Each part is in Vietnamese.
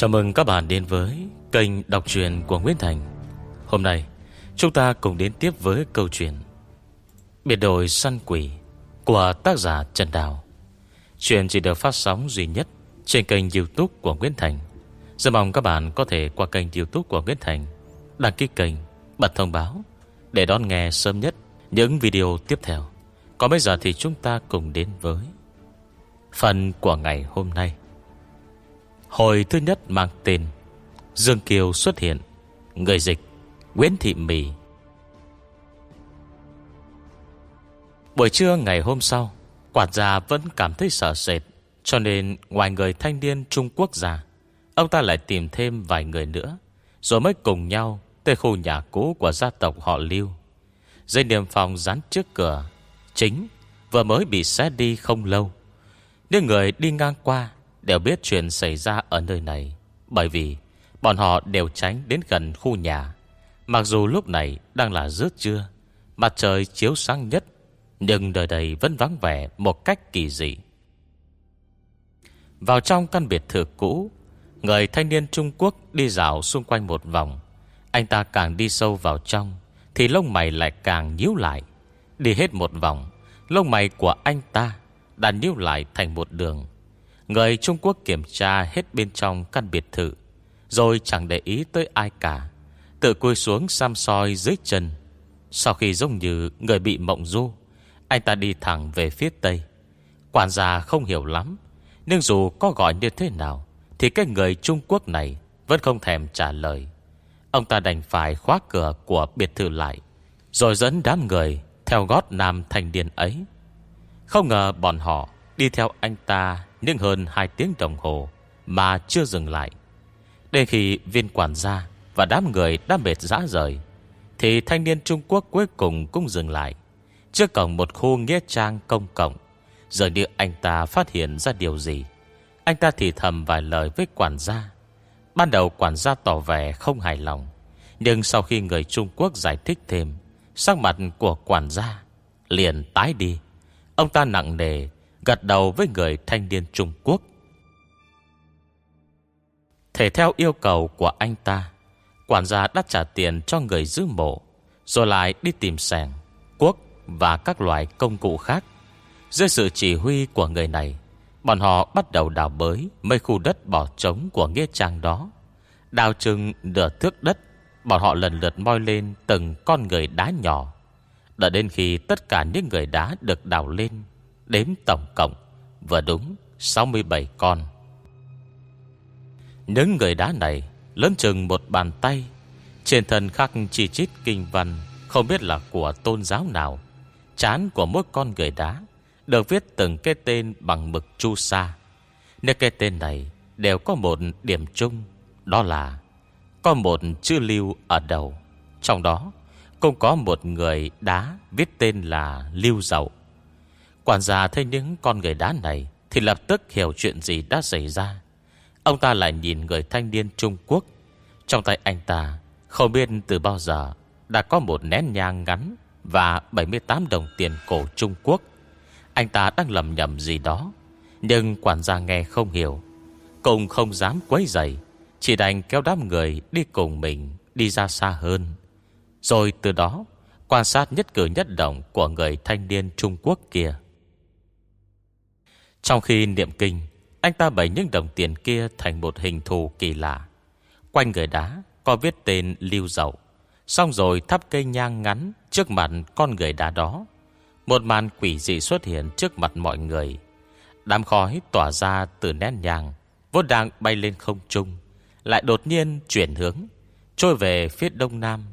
Chào mừng các bạn đến với kênh đọc truyện của Nguyễn Thành. Hôm nay chúng ta cùng đến tiếp với câu chuyện Biệt đội săn quỷ của tác giả Trần Đào. Chuyện chỉ được phát sóng duy nhất trên kênh youtube của Nguyễn Thành. Rất mong các bạn có thể qua kênh youtube của Nguyễn Thành Đăng ký kênh, bật thông báo Để đón nghe sớm nhất những video tiếp theo. Còn bây giờ thì chúng ta cùng đến với Phần của ngày hôm nay. Hồi thứ nhất mang tên Dương Kiều xuất hiện Người dịch Nguyễn Thị Mì. Buổi trưa ngày hôm sau Quản gia vẫn cảm thấy sợ sệt Cho nên ngoài người thanh niên Trung Quốc già, Ông ta lại tìm thêm vài người nữa Rồi mới cùng nhau Tới khu nhà cũ của gia tộc họ Lưu. Dây niềm phòng dán trước cửa Chính vừa mới bị xé đi không lâu Những người đi ngang qua Đều biết chuyện xảy ra ở nơi này, Bởi vì bọn họ đều tránh đến gần khu nhà. Mặc dù lúc này đang là rước trưa, Mặt trời chiếu sáng nhất, Nhưng đời đây vẫn vắng vẻ một cách kỳ dị. Vào trong căn biệt thự cũ, Người thanh niên Trung Quốc đi dạo xung quanh một vòng. Anh ta càng đi sâu vào trong, Thì lông mày lại càng nhíu lại. Đi hết một vòng, Lông mày của anh ta Đã nhíu lại thành một đường. Người Trung Quốc kiểm tra hết bên trong căn biệt thự, Rồi chẳng để ý tới ai cả. Tự cúi xuống xăm soi dưới chân. Sau khi giống như người bị mộng du, Anh ta đi thẳng về phía tây. Quản gia không hiểu lắm, Nhưng dù có gọi như thế nào, Thì cái người Trung Quốc này Vẫn không thèm trả lời. Ông ta đành phải khóa cửa của biệt thự lại, Rồi dẫn đám người Theo gót nam thành điền ấy. Không ngờ bọn họ Đi theo anh ta nhưng hơn 2 tiếng đồng hồ Mà chưa dừng lại. Đến khi viên quản gia Và đám người đã mệt dã rời, Thì thanh niên Trung Quốc cuối cùng cũng dừng lại. Trước cổng một khu nghĩa trang công cộng, Giờ như anh ta phát hiện ra điều gì? Anh ta thì thầm vài lời với quản gia. Ban đầu quản gia tỏ vẻ không hài lòng, Nhưng sau khi người Trung Quốc giải thích thêm, Sắc mặt của quản gia Liền tái đi. Ông ta nặng nề Gật đầu với người thanh niên Trung Quốc. Thể theo yêu cầu của anh ta, Quản gia đã trả tiền cho người giữ mộ, Rồi lại đi tìm sẻng Quốc và các loại công cụ khác. Dưới sự chỉ huy của người này, Bọn họ bắt đầu đào bới Mấy khu đất bỏ trống của Nghĩa Trang đó. Đào chừng nửa thước đất, Bọn họ lần lượt moi lên Từng con người đá nhỏ. Đợi đến khi tất cả những người đá được đào lên Đếm tổng cộng và đúng 67 con. Những người đá này Lớn chừng một bàn tay, Trên thân khắc chi chít kinh văn Không biết là của tôn giáo nào. Chán của mỗi con người đá Được viết từng cái tên bằng mực chu sa. Nếu cái tên này Đều có một điểm chung, Đó là Có một chữ lưu ở đầu, Trong đó cũng có một người đá Viết tên là Lưu Dậu. Quản gia thấy những con người đá này Thì lập tức hiểu chuyện gì đã xảy ra. Ông ta lại nhìn người thanh niên Trung Quốc. Trong tay anh ta, Không biết từ bao giờ Đã có một nén nhang ngắn Và 78 đồng tiền cổ Trung Quốc. Anh ta đang lầm nhầm gì đó, Nhưng quản gia nghe không hiểu. Cùng không dám quấy dậy Chỉ đành kéo đám người đi cùng mình Đi ra xa hơn. Rồi từ đó, Quan sát nhất cử nhất động Của người thanh niên Trung Quốc kia trong khi niệm kinh, Anh ta bày những đồng tiền kia Thành một hình thù kỳ lạ. Quanh người đá có viết tên Lưu Dậu. Xong rồi thắp cây nhang ngắn Trước mặt con người đá đó. Một màn quỷ dị xuất hiện Trước mặt mọi người. Đám khói tỏa ra từ nén nhàng Vốn đang bay lên không trung, Lại đột nhiên chuyển hướng, Trôi về phía đông nam,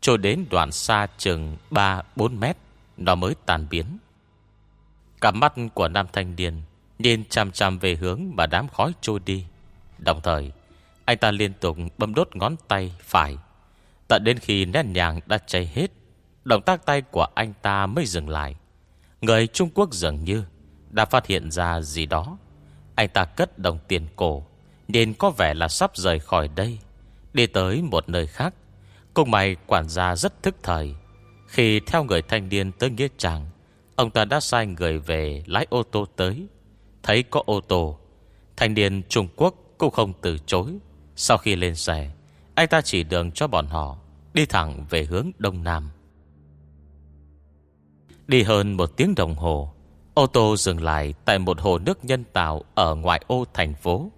Trôi đến đoạn xa chừng 3-4 mét, Nó mới tàn biến. Cả mắt của nam thanh niên Nhìn chằm chằm về hướng mà đám khói trôi đi. Đồng thời, Anh ta liên tục bấm đốt ngón tay phải. Tận đến khi nét nhàng đã cháy hết, Động tác tay của anh ta mới dừng lại. Người Trung Quốc dường như Đã phát hiện ra gì đó. Anh ta cất đồng tiền cổ Nên có vẻ là sắp rời khỏi đây, Đi tới một nơi khác. Cùng mày quản gia rất thức thời. Khi theo người thanh niên tới Nghĩa Trang Ông ta đã sai người về lái ô tô tới. Thấy có ô tô, Thanh niên Trung Quốc cũng không từ chối. Sau khi lên xe, Anh ta chỉ đường cho bọn họ, Đi thẳng về hướng đông nam. Đi hơn một tiếng đồng hồ, Ô tô dừng lại Tại một hồ nước nhân tạo Ở ngoại ô thành phố.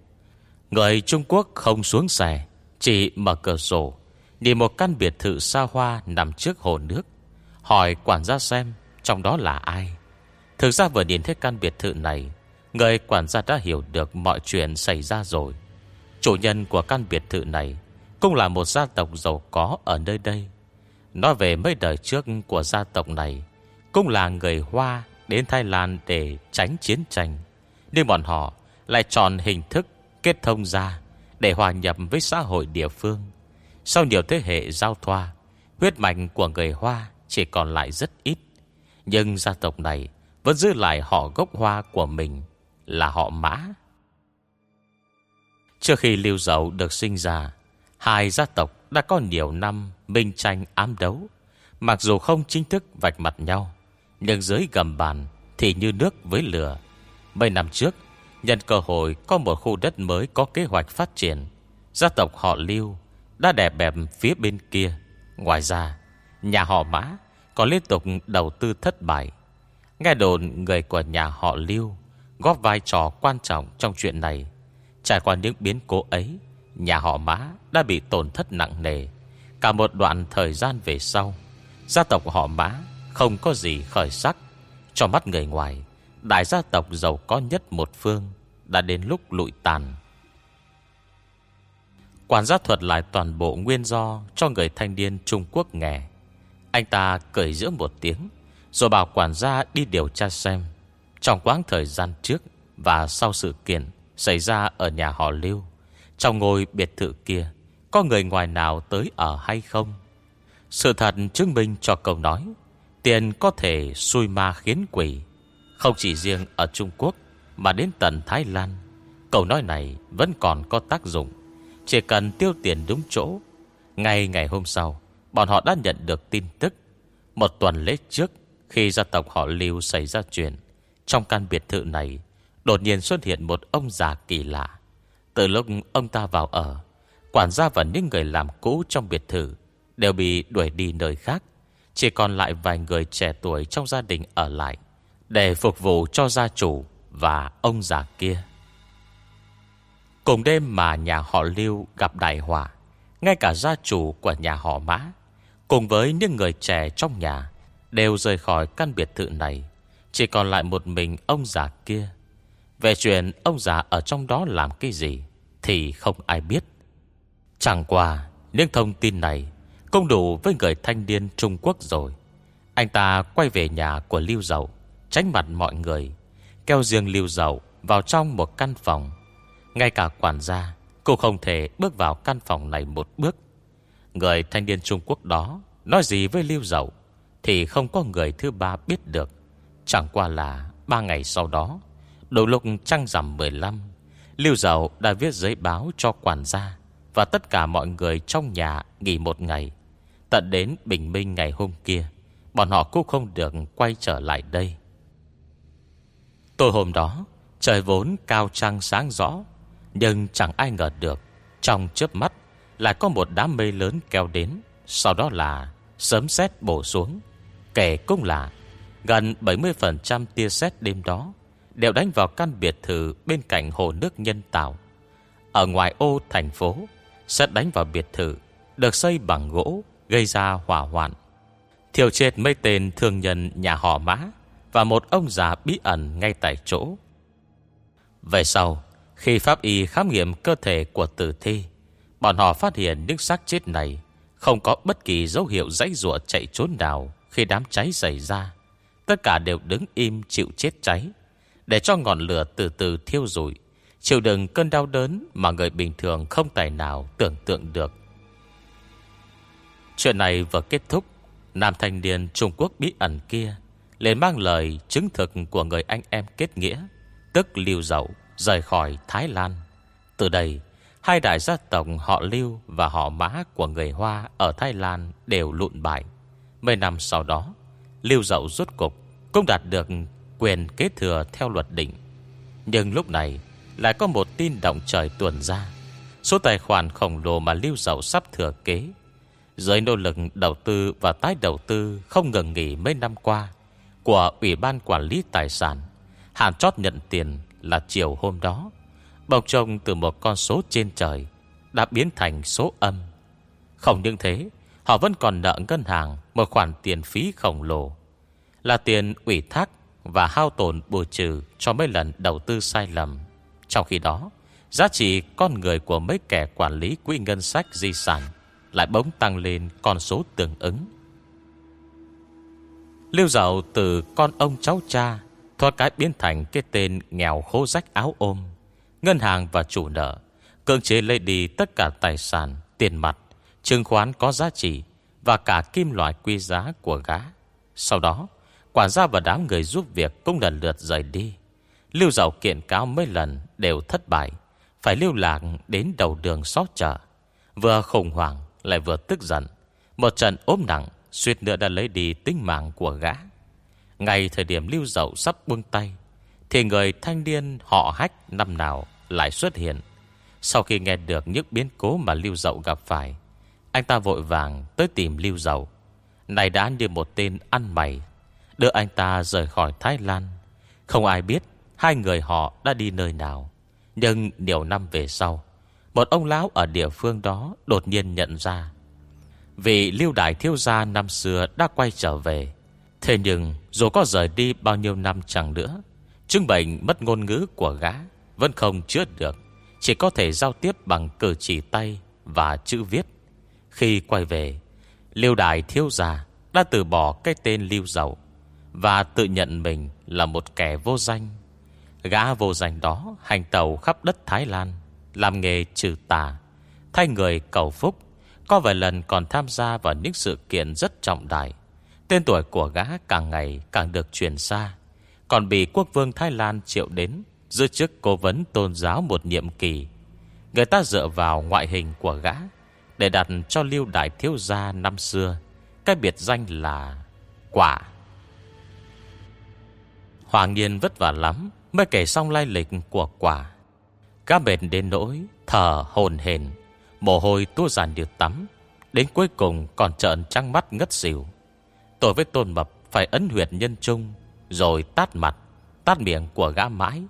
Người Trung Quốc không xuống xe, Chỉ mở cửa sổ, Nhìn một căn biệt thự xa hoa Nằm trước hồ nước, Hỏi quản gia xem trong đó là ai? Thực ra vừa nhìn thấy căn biệt thự này, Người quản gia đã hiểu được mọi chuyện xảy ra rồi. Chủ nhân của căn biệt thự này Cũng là một gia tộc giàu có ở nơi đây. Nói về mấy đời trước của gia tộc này, Cũng là người Hoa đến Thái Lan để tránh chiến tranh. Nhưng bọn họ lại chọn hình thức kết thông ra Để hòa nhập với xã hội địa phương. Sau nhiều thế hệ giao thoa, Huyết mạch của người Hoa chỉ còn lại rất ít. Nhưng gia tộc này vẫn giữ lại họ gốc Hoa của mình Là họ Mã. Trước khi Lưu Dậu được sinh ra, Hai gia tộc đã có nhiều năm Minh tranh ám đấu. Mặc dù không chính thức vạch mặt nhau, Nhưng dưới gầm bàn Thì như nước với lửa. Mấy năm trước, Nhân cơ hội có một khu đất mới có kế hoạch phát triển, Gia tộc họ Lưu Đã đè bẹp phía bên kia. Ngoài ra, Nhà họ Mã còn liên tục đầu tư thất bại. Nghe đồn người của nhà họ Lưu Góp vai trò quan trọng trong chuyện này. Trải qua những biến cố ấy, Nhà họ Mã đã bị tổn thất nặng nề. Cả một đoạn thời gian về sau, Gia tộc họ Mã Không có gì khởi sắc. Cho mắt người ngoài, Đại gia tộc giàu có nhất một phương Đã đến lúc lụi tàn. Quản gia thuật lại toàn bộ nguyên do Cho người thanh niên Trung Quốc nghe. Anh ta cười giữa một tiếng, Rồi bảo quản gia đi điều tra xem. Trong quãng thời gian trước Và sau sự kiện Xảy ra ở nhà họ Lưu, Trong ngôi biệt thự kia, Có người ngoài nào tới ở hay không? Sự thật chứng minh cho câu nói, Tiền có thể xui ma khiến quỷ. Không chỉ riêng ở Trung Quốc, Mà đến tận Thái Lan, Câu nói này vẫn còn có tác dụng. Chỉ cần tiêu tiền đúng chỗ, Ngay ngày hôm sau Bọn họ đã nhận được tin tức. Một tuần lễ trước, Khi gia tộc họ Lưu xảy ra chuyện, Trong căn biệt thự này, Đột nhiên xuất hiện một ông già kỳ lạ. Từ lúc ông ta vào ở, Quản gia và những người làm cũ trong biệt thự Đều bị đuổi đi nơi khác. Chỉ còn lại vài người trẻ tuổi trong gia đình ở lại Để phục vụ cho gia chủ Và ông già kia. Cùng đêm mà nhà họ Lưu gặp đại họa, Ngay cả gia chủ của nhà họ Mã Cùng với những người trẻ trong nhà, Đều rời khỏi căn biệt thự này. Chỉ còn lại một mình ông già kia. Về chuyện ông già ở trong đó làm cái gì Thì không ai biết. Chẳng qua, Những thông tin này công đủ với người thanh niên Trung Quốc rồi. Anh ta quay về nhà của Lưu Dậu, Tránh mặt mọi người Kêu riêng Lưu Dậu vào trong một căn phòng. Ngay cả quản gia Cô không thể bước vào căn phòng này một bước. Người thanh niên Trung Quốc đó Nói gì với Lưu Dậu Thì không có người thứ ba biết được. Chẳng qua là Ba ngày sau đó, Đầu lúc trăng rằm 15 Lưu Dậu đã viết giấy báo cho quản gia Và tất cả mọi người trong nhà nghỉ một ngày. Tận đến bình minh ngày hôm kia, Bọn họ cũng không được quay trở lại đây. Tối hôm đó, Trời vốn cao trăng sáng rõ, Nhưng chẳng ai ngờ được Trong chớp mắt lại có một đám mây lớn kéo đến Sau đó là sớm xét bổ xuống Kể cũng là Gần 70% tia sét đêm đó đều đánh vào căn biệt thự bên cạnh hồ nước nhân tạo. Ở ngoài ô thành phố, xét đánh vào biệt thự, được xây bằng gỗ, gây ra hỏa hoạn. thiểu chết mấy tên thương nhân nhà họ mã và một ông già bí ẩn ngay tại chỗ. Về sau, khi pháp y khám nghiệm cơ thể của tử thi, bọn họ phát hiện những xác chết này không có bất kỳ dấu hiệu dãy rụa chạy trốn nào khi đám cháy xảy ra. Tất cả đều đứng im chịu chết cháy. Để cho ngọn lửa từ từ thiêu rụi, Chịu đựng cơn đau đớn Mà người bình thường không tài nào tưởng tượng được. Chuyện này vừa kết thúc, Nam thanh niên Trung Quốc bí ẩn kia lên mang lời chứng thực của người anh em kết nghĩa, Tức Lưu Dậu Rời khỏi Thái Lan. Từ đây Hai đại gia tộc họ Lưu và họ Mã của người Hoa ở Thái Lan đều lụn bại. Mấy năm sau đó, Lưu Dậu rút cục cũng đạt được quyền kế thừa theo luật định. Nhưng lúc này, Lại có một tin động trời tuần ra Số tài khoản khổng lồ mà lưu dậu sắp thừa kế Dưới nỗ lực đầu tư và tái đầu tư Không ngừng nghỉ mấy năm qua Của Ủy ban Quản lý Tài sản Hạn chót nhận tiền là chiều hôm đó Bọc trông từ một con số trên trời Đã biến thành số âm. Không những thế, Họ vẫn còn nợ ngân hàng Một khoản tiền phí khổng lồ. Là tiền ủy thác Và hao tổn bù trừ Cho mấy lần đầu tư sai lầm. Trong khi đó, Giá trị con người của mấy kẻ quản lý quỹ ngân sách di sản Lại bỗng tăng lên con số tương ứng. Lưu dạo từ con ông cháu cha Thoa cái biến thành cái tên nghèo khô rách áo ôm. Ngân hàng và chủ nợ. Cưỡng chế lấy đi tất cả tài sản, Tiền mặt, Chứng khoán có giá trị Và cả kim loại quý giá của gã. Sau đó, Quản gia và đám người giúp việc Cũng lần lượt rời đi. Lưu dậu kiện cáo mấy lần đều thất bại, Phải lưu lạc đến đầu đường xót chợ. Vừa khủng hoảng, Lại vừa tức giận. Một trận ốm nặng, Suýt nữa đã lấy đi tính mạng của gã. Ngày thời điểm lưu dậu sắp buông tay thì người thanh niên họ hách năm nào lại xuất hiện. Sau khi nghe được những biến cố mà lưu dậu gặp phải, Anh ta vội vàng tới tìm lưu dậu. Này đã như một tên ăn mày, Đưa anh ta rời khỏi Thái Lan. Không ai biết Hai người họ đã đi nơi nào, Nhưng nhiều năm về sau, Một ông lão ở địa phương đó Đột nhiên nhận ra. Vì lưu đại thiếu gia năm xưa Đã quay trở về, Thế nhưng dù có rời đi bao nhiêu năm chẳng nữa Chứng bệnh mất ngôn ngữ của gã, Vẫn không chữa được, Chỉ có thể giao tiếp bằng cử chỉ tay Và chữ viết. Khi quay về Liêu đại thiếu gia Đã từ bỏ cái tên lưu dầu Và tự nhận mình là một kẻ vô danh. Gã vô danh đó Hành tàu khắp đất Thái Lan, Làm nghề trừ tà, Thay người cầu phúc, Có vài lần còn tham gia vào những sự kiện rất trọng đại. Tên tuổi của gã càng ngày càng được truyền xa. Còn bị quốc vương Thái Lan triệu đến, Giữ chức cố vấn tôn giáo một nhiệm kỳ. Người ta dựa vào ngoại hình của gã Để đặt cho lưu đại thiếu gia năm xưa. Cái biệt danh là Quả. Hoàng nhiên vất vả lắm Mới kể xong lai lịch của quả. Cá mệt đến nỗi Thở hồn hền Mồ hôi tua dàn điều tắm, Đến cuối cùng còn trợn trăng mắt ngất xỉu. Tôi với Tôn Mập phải ấn huyệt nhân trung rồi tát mặt, Tát miệng của gã mãi.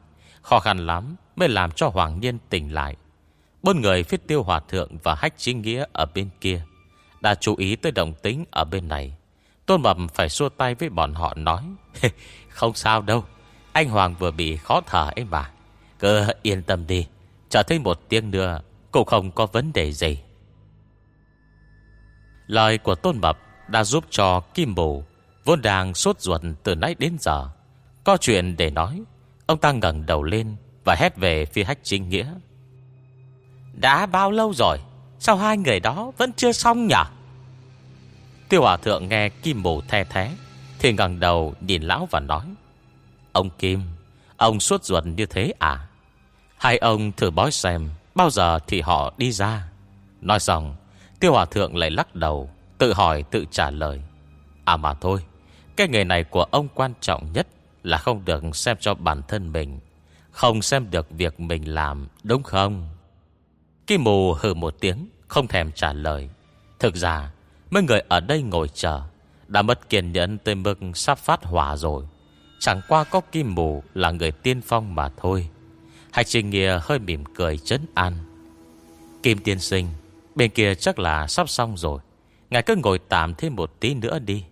Khó khăn lắm mới làm cho Hoàng Nhiên tỉnh lại. Bốn người phía tiêu hòa thượng Và hách chính nghĩa ở bên kia Đã chú ý tới đồng tính ở bên này. Tôn Mập phải xua tay với bọn họ nói Không sao đâu, Anh Hoàng vừa bị khó thở ấy mà. Cứ yên tâm đi Chờ thấy một tiếng nữa Cũng không có vấn đề gì. Lời của Tôn Mập đã giúp cho Kim Bồ vốn đang sốt ruột từ nãy đến giờ. Có chuyện để nói, ông ta ngẩng đầu lên và hét về phía hách chính nghĩa. Đã bao lâu rồi? Sao hai người đó vẫn chưa xong nhỉ? Tiêu hòa thượng nghe Kim Bồ the thế thì ngẩng đầu nhìn lão và nói. Ông Kim, ông suốt ruột như thế à? Hai ông thử bói xem bao giờ thì họ đi ra. Nói xong, tiêu hòa thượng lại lắc đầu Tự hỏi tự trả lời À mà thôi cái nghề này của ông quan trọng nhất Là không được xem cho bản thân mình, Không xem được việc mình làm, Đúng không? Kim mù hừ một tiếng, Không thèm trả lời. Thực ra, mấy người ở đây ngồi chờ, Đã mất kiên nhẫn tới mức sắp phát hỏa rồi. Chẳng qua có kim mù Là người tiên phong mà thôi. Hạch trình nghĩa hơi mỉm cười chấn an. Kim tiên sinh, Bên kia chắc là sắp xong rồi. Ngài cứ ngồi tạm thêm một tí nữa đi.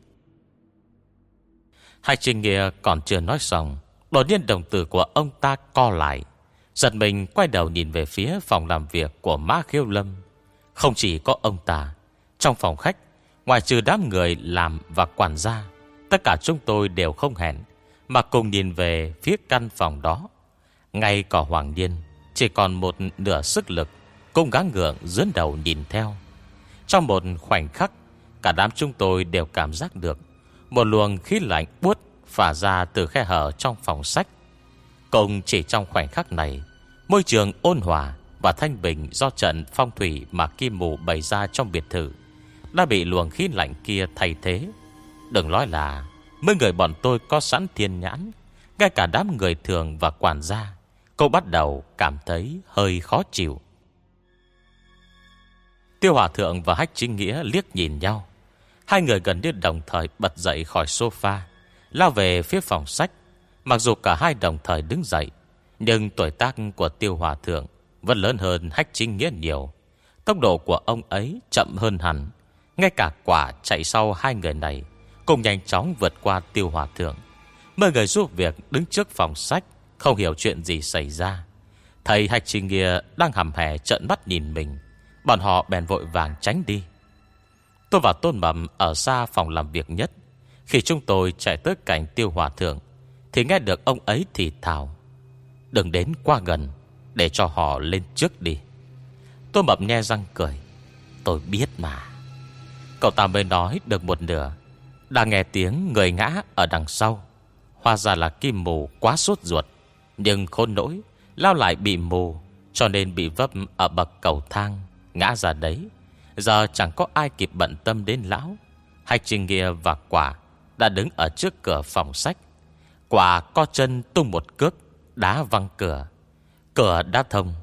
Hai trình nghĩa còn chưa nói xong, Đột nhiên đồng tử của ông ta co lại. Giật mình quay đầu nhìn về phía phòng làm việc của Mã Khiêu Lâm. Không chỉ có ông ta, Trong phòng khách, Ngoài trừ đám người làm và quản gia, Tất cả chúng tôi đều không hẹn, Mà cùng nhìn về phía căn phòng đó. Ngay cả Hoàng Điên Chỉ còn một nửa sức lực, Cũng gắng ngượng dướn đầu nhìn theo. Trong một khoảnh khắc, Cả đám chúng tôi đều cảm giác được một luồng khí lạnh buốt Phả ra từ khe hở trong phòng sách. Cùng chỉ trong khoảnh khắc này, Môi trường ôn hòa Và thanh bình do trận phong thủy Mà Kim Mù bày ra trong biệt thự Đã bị luồng khí lạnh kia thay thế. Đừng nói là Mấy người bọn tôi có sẵn thiên nhãn, Ngay cả đám người thường và quản gia Cô bắt đầu cảm thấy hơi khó chịu. Tiêu Hòa Thượng và Hách Chính Nghĩa liếc nhìn nhau. Hai người gần như đồng thời bật dậy khỏi sofa, Lao về phía phòng sách. Mặc dù cả hai đồng thời đứng dậy, Nhưng tuổi tác của Tiêu Hòa Thượng Vẫn lớn hơn Hách Chính Nghĩa nhiều. Tốc độ của ông ấy chậm hơn hẳn. Ngay cả quả chạy sau hai người này Cùng nhanh chóng vượt qua Tiêu Hòa Thượng. Mấy người giúp việc đứng trước phòng sách, Không hiểu chuyện gì xảy ra. Thầy Hạch Trình Nghĩa đang hầm hè trận mắt nhìn mình, Bọn họ bèn vội vàng tránh đi. Tôi và Tôn Mầm ở xa phòng làm việc nhất. Khi chúng tôi chạy tới cảnh tiêu hòa thượng, Thì nghe được ông ấy thì thào, Đừng đến qua gần, Để cho họ lên trước đi. Tôi mập nghe răng cười, Tôi biết mà. Cậu ta mới nói được một nửa, đã nghe tiếng người ngã ở đằng sau. Hoa ra là kim mù quá sốt ruột, Nhưng khôn nỗi, Lao lại bị mù, Cho nên bị vấp ở bậc cầu thang, Ngã ra đấy. Giờ chẳng có ai kịp bận tâm đến lão. Hạch Trình Nghĩa và Quả Đã đứng ở trước cửa phòng sách. Quả co chân tung một cước, Đá văng cửa. Cửa đã thông.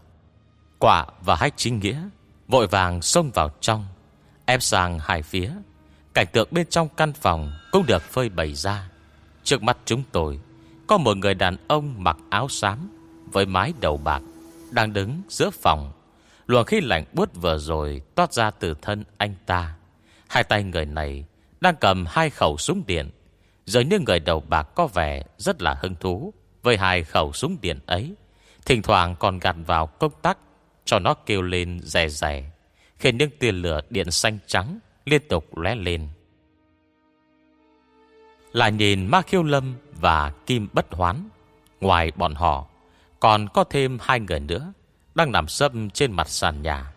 Quả và Hách Trình Nghĩa Vội vàng xông vào trong, Ép sang hai phía. Cảnh tượng bên trong căn phòng Cũng được phơi bày ra. Trước mắt chúng tôi, Có một người đàn ông mặc áo xám Với mái đầu bạc Đang đứng giữa phòng. Luồng khí lạnh buốt vừa rồi Toát ra từ thân anh ta. Hai tay người này Đang cầm hai khẩu súng điện. Giờ như người đầu bạc có vẻ Rất là hứng thú Với hai khẩu súng điện ấy. Thỉnh thoảng còn gạt vào công tắc Cho nó kêu lên rè rè, Khiến những tia lửa điện xanh trắng Liên tục lóe lên. Lại nhìn Ma Khiêu Lâm Và Kim Bất Hoán, Ngoài bọn họ Còn có thêm hai người nữa đang nằm sấp trên mặt sàn nhà.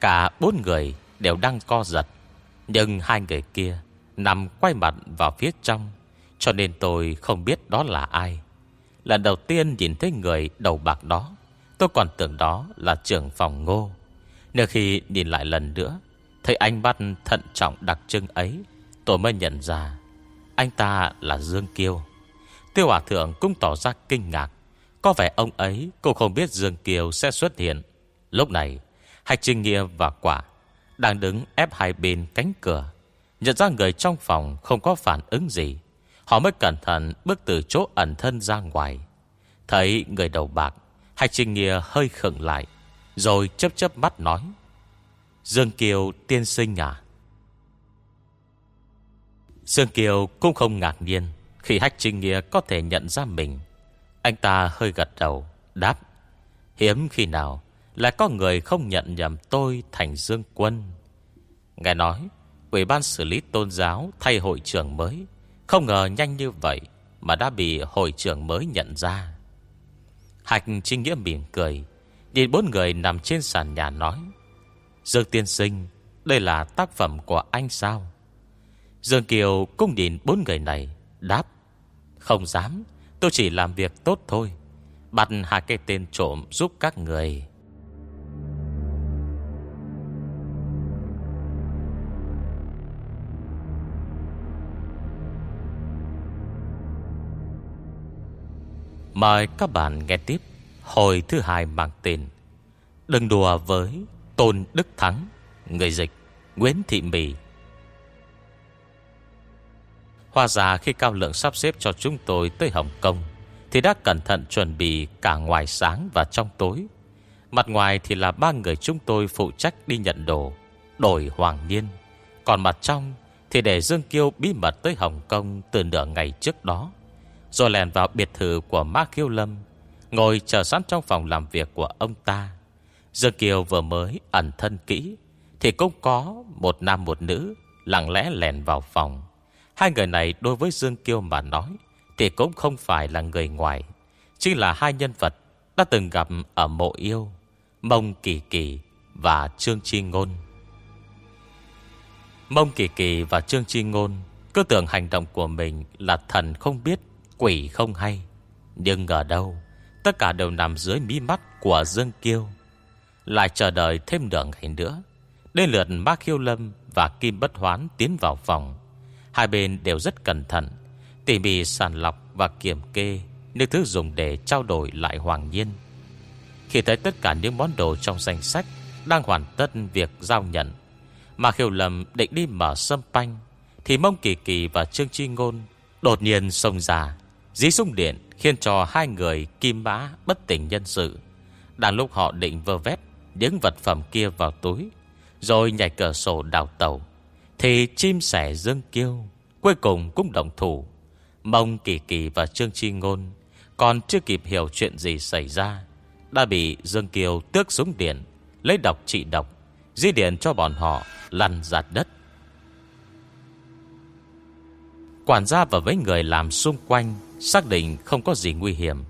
Cả bốn người đều đang co giật. Nhưng hai người kia nằm quay mặt vào phía trong. Cho nên tôi không biết đó là ai. Lần đầu tiên nhìn thấy người đầu bạc đó, tôi còn tưởng đó là trưởng phòng ngô. Nếu khi nhìn lại lần nữa, thấy anh bắt thận trọng đặc trưng ấy, tôi mới nhận ra anh ta là Dương Kiêu. Tiêu Hòa Thượng cũng tỏ ra kinh ngạc có vẻ ông ấy cũng không biết Dương Kiều sẽ xuất hiện. Lúc này Hạch Trinh Nghĩa và Quả Đang đứng ép hai bên cánh cửa. Nhận ra người trong phòng không có phản ứng gì. Họ mới cẩn thận bước từ chỗ ẩn thân ra ngoài. Thấy người đầu bạc Hạch Trinh Nghĩa hơi khựng lại, Rồi chấp chấp mắt nói, Dương Kiều tiên sinh à? Dương Kiều cũng không ngạc nhiên Khi Hách Trinh Nghĩa có thể nhận ra mình anh ta hơi gật đầu, Đáp, Hiếm khi nào Lại có người không nhận nhầm tôi thành Dương Quân. Nghe nói, Ủy ban xử lý tôn giáo Thay hội trưởng mới. Không ngờ nhanh như vậy Mà đã bị hội trưởng mới nhận ra. Hạch Trinh Nghĩa mỉm cười, Nhìn bốn người nằm trên sàn nhà nói, Dương Tiên Sinh, Đây là tác phẩm của anh sao? Dương Kiều cũng nhìn bốn người này, Đáp, Không dám. Tôi chỉ làm việc tốt thôi. Bắt hai cái tên trộm giúp các người. Mời các bạn nghe tiếp Hồi thứ hai mang tên Đừng đùa với Tôn Đức Thắng, Người dịch Nguyễn Thị Mì. Hoa ra khi Cao Lượng sắp xếp cho chúng tôi tới Hồng Kông, Thì đã cẩn thận chuẩn bị cả ngoài sáng và trong tối. Mặt ngoài thì là ba người chúng tôi phụ trách đi nhận đồ, Đổi hoàng niên Còn mặt trong thì để Dương Kiêu bí mật tới Hồng Kông từ nửa ngày trước đó. Rồi lèn vào biệt thự của Ma Kiêu Lâm, Ngồi chờ sẵn trong phòng làm việc của ông ta. Dương Kiều vừa mới ẩn thân kỹ, Thì cũng có một nam một nữ Lặng lẽ lèn vào phòng. Hai người này đối với Dương Kiêu mà nói Thì cũng không phải là người ngoài, Chỉ là hai nhân vật Đã từng gặp ở mộ yêu, Mông Kỳ Kỳ và Trương Chi Ngôn. Mông Kỳ Kỳ và Trương Chi Ngôn Cứ tưởng hành động của mình Là thần không biết, Quỷ không hay. Nhưng ngờ đâu, Tất cả đều nằm dưới mí mắt của Dương Kiêu. Lại chờ đợi thêm nửa ngày nữa, Đến lượt Mác Khiêu Lâm Và Kim Bất Hoán tiến vào phòng. Hai bên đều rất cẩn thận, Tỉ mỉ sàn lọc và kiểm kê Những thứ dùng để trao đổi lại hoàng nhiên. Khi thấy tất cả những món đồ trong danh sách Đang hoàn tất việc giao nhận, Mà khiêu lầm định đi mở sâm panh, Thì mông kỳ kỳ và Trương Chi Ngôn Đột nhiên xông ra, Dí sung điện khiến cho hai người kim mã bất tỉnh nhân sự. Đang lúc họ định vơ vét Những vật phẩm kia vào túi, Rồi nhảy cửa sổ đào tàu thì chim sẻ dương kiêu Cuối cùng cũng động thủ. Mông Kỳ Kỳ và Trương Chi Ngôn Còn chưa kịp hiểu chuyện gì xảy ra, Đã bị Dương Kiều tước súng điện, Lấy độc trị độc, Di điện cho bọn họ lăn giạt đất. Quản gia và mấy người làm xung quanh Xác định không có gì nguy hiểm,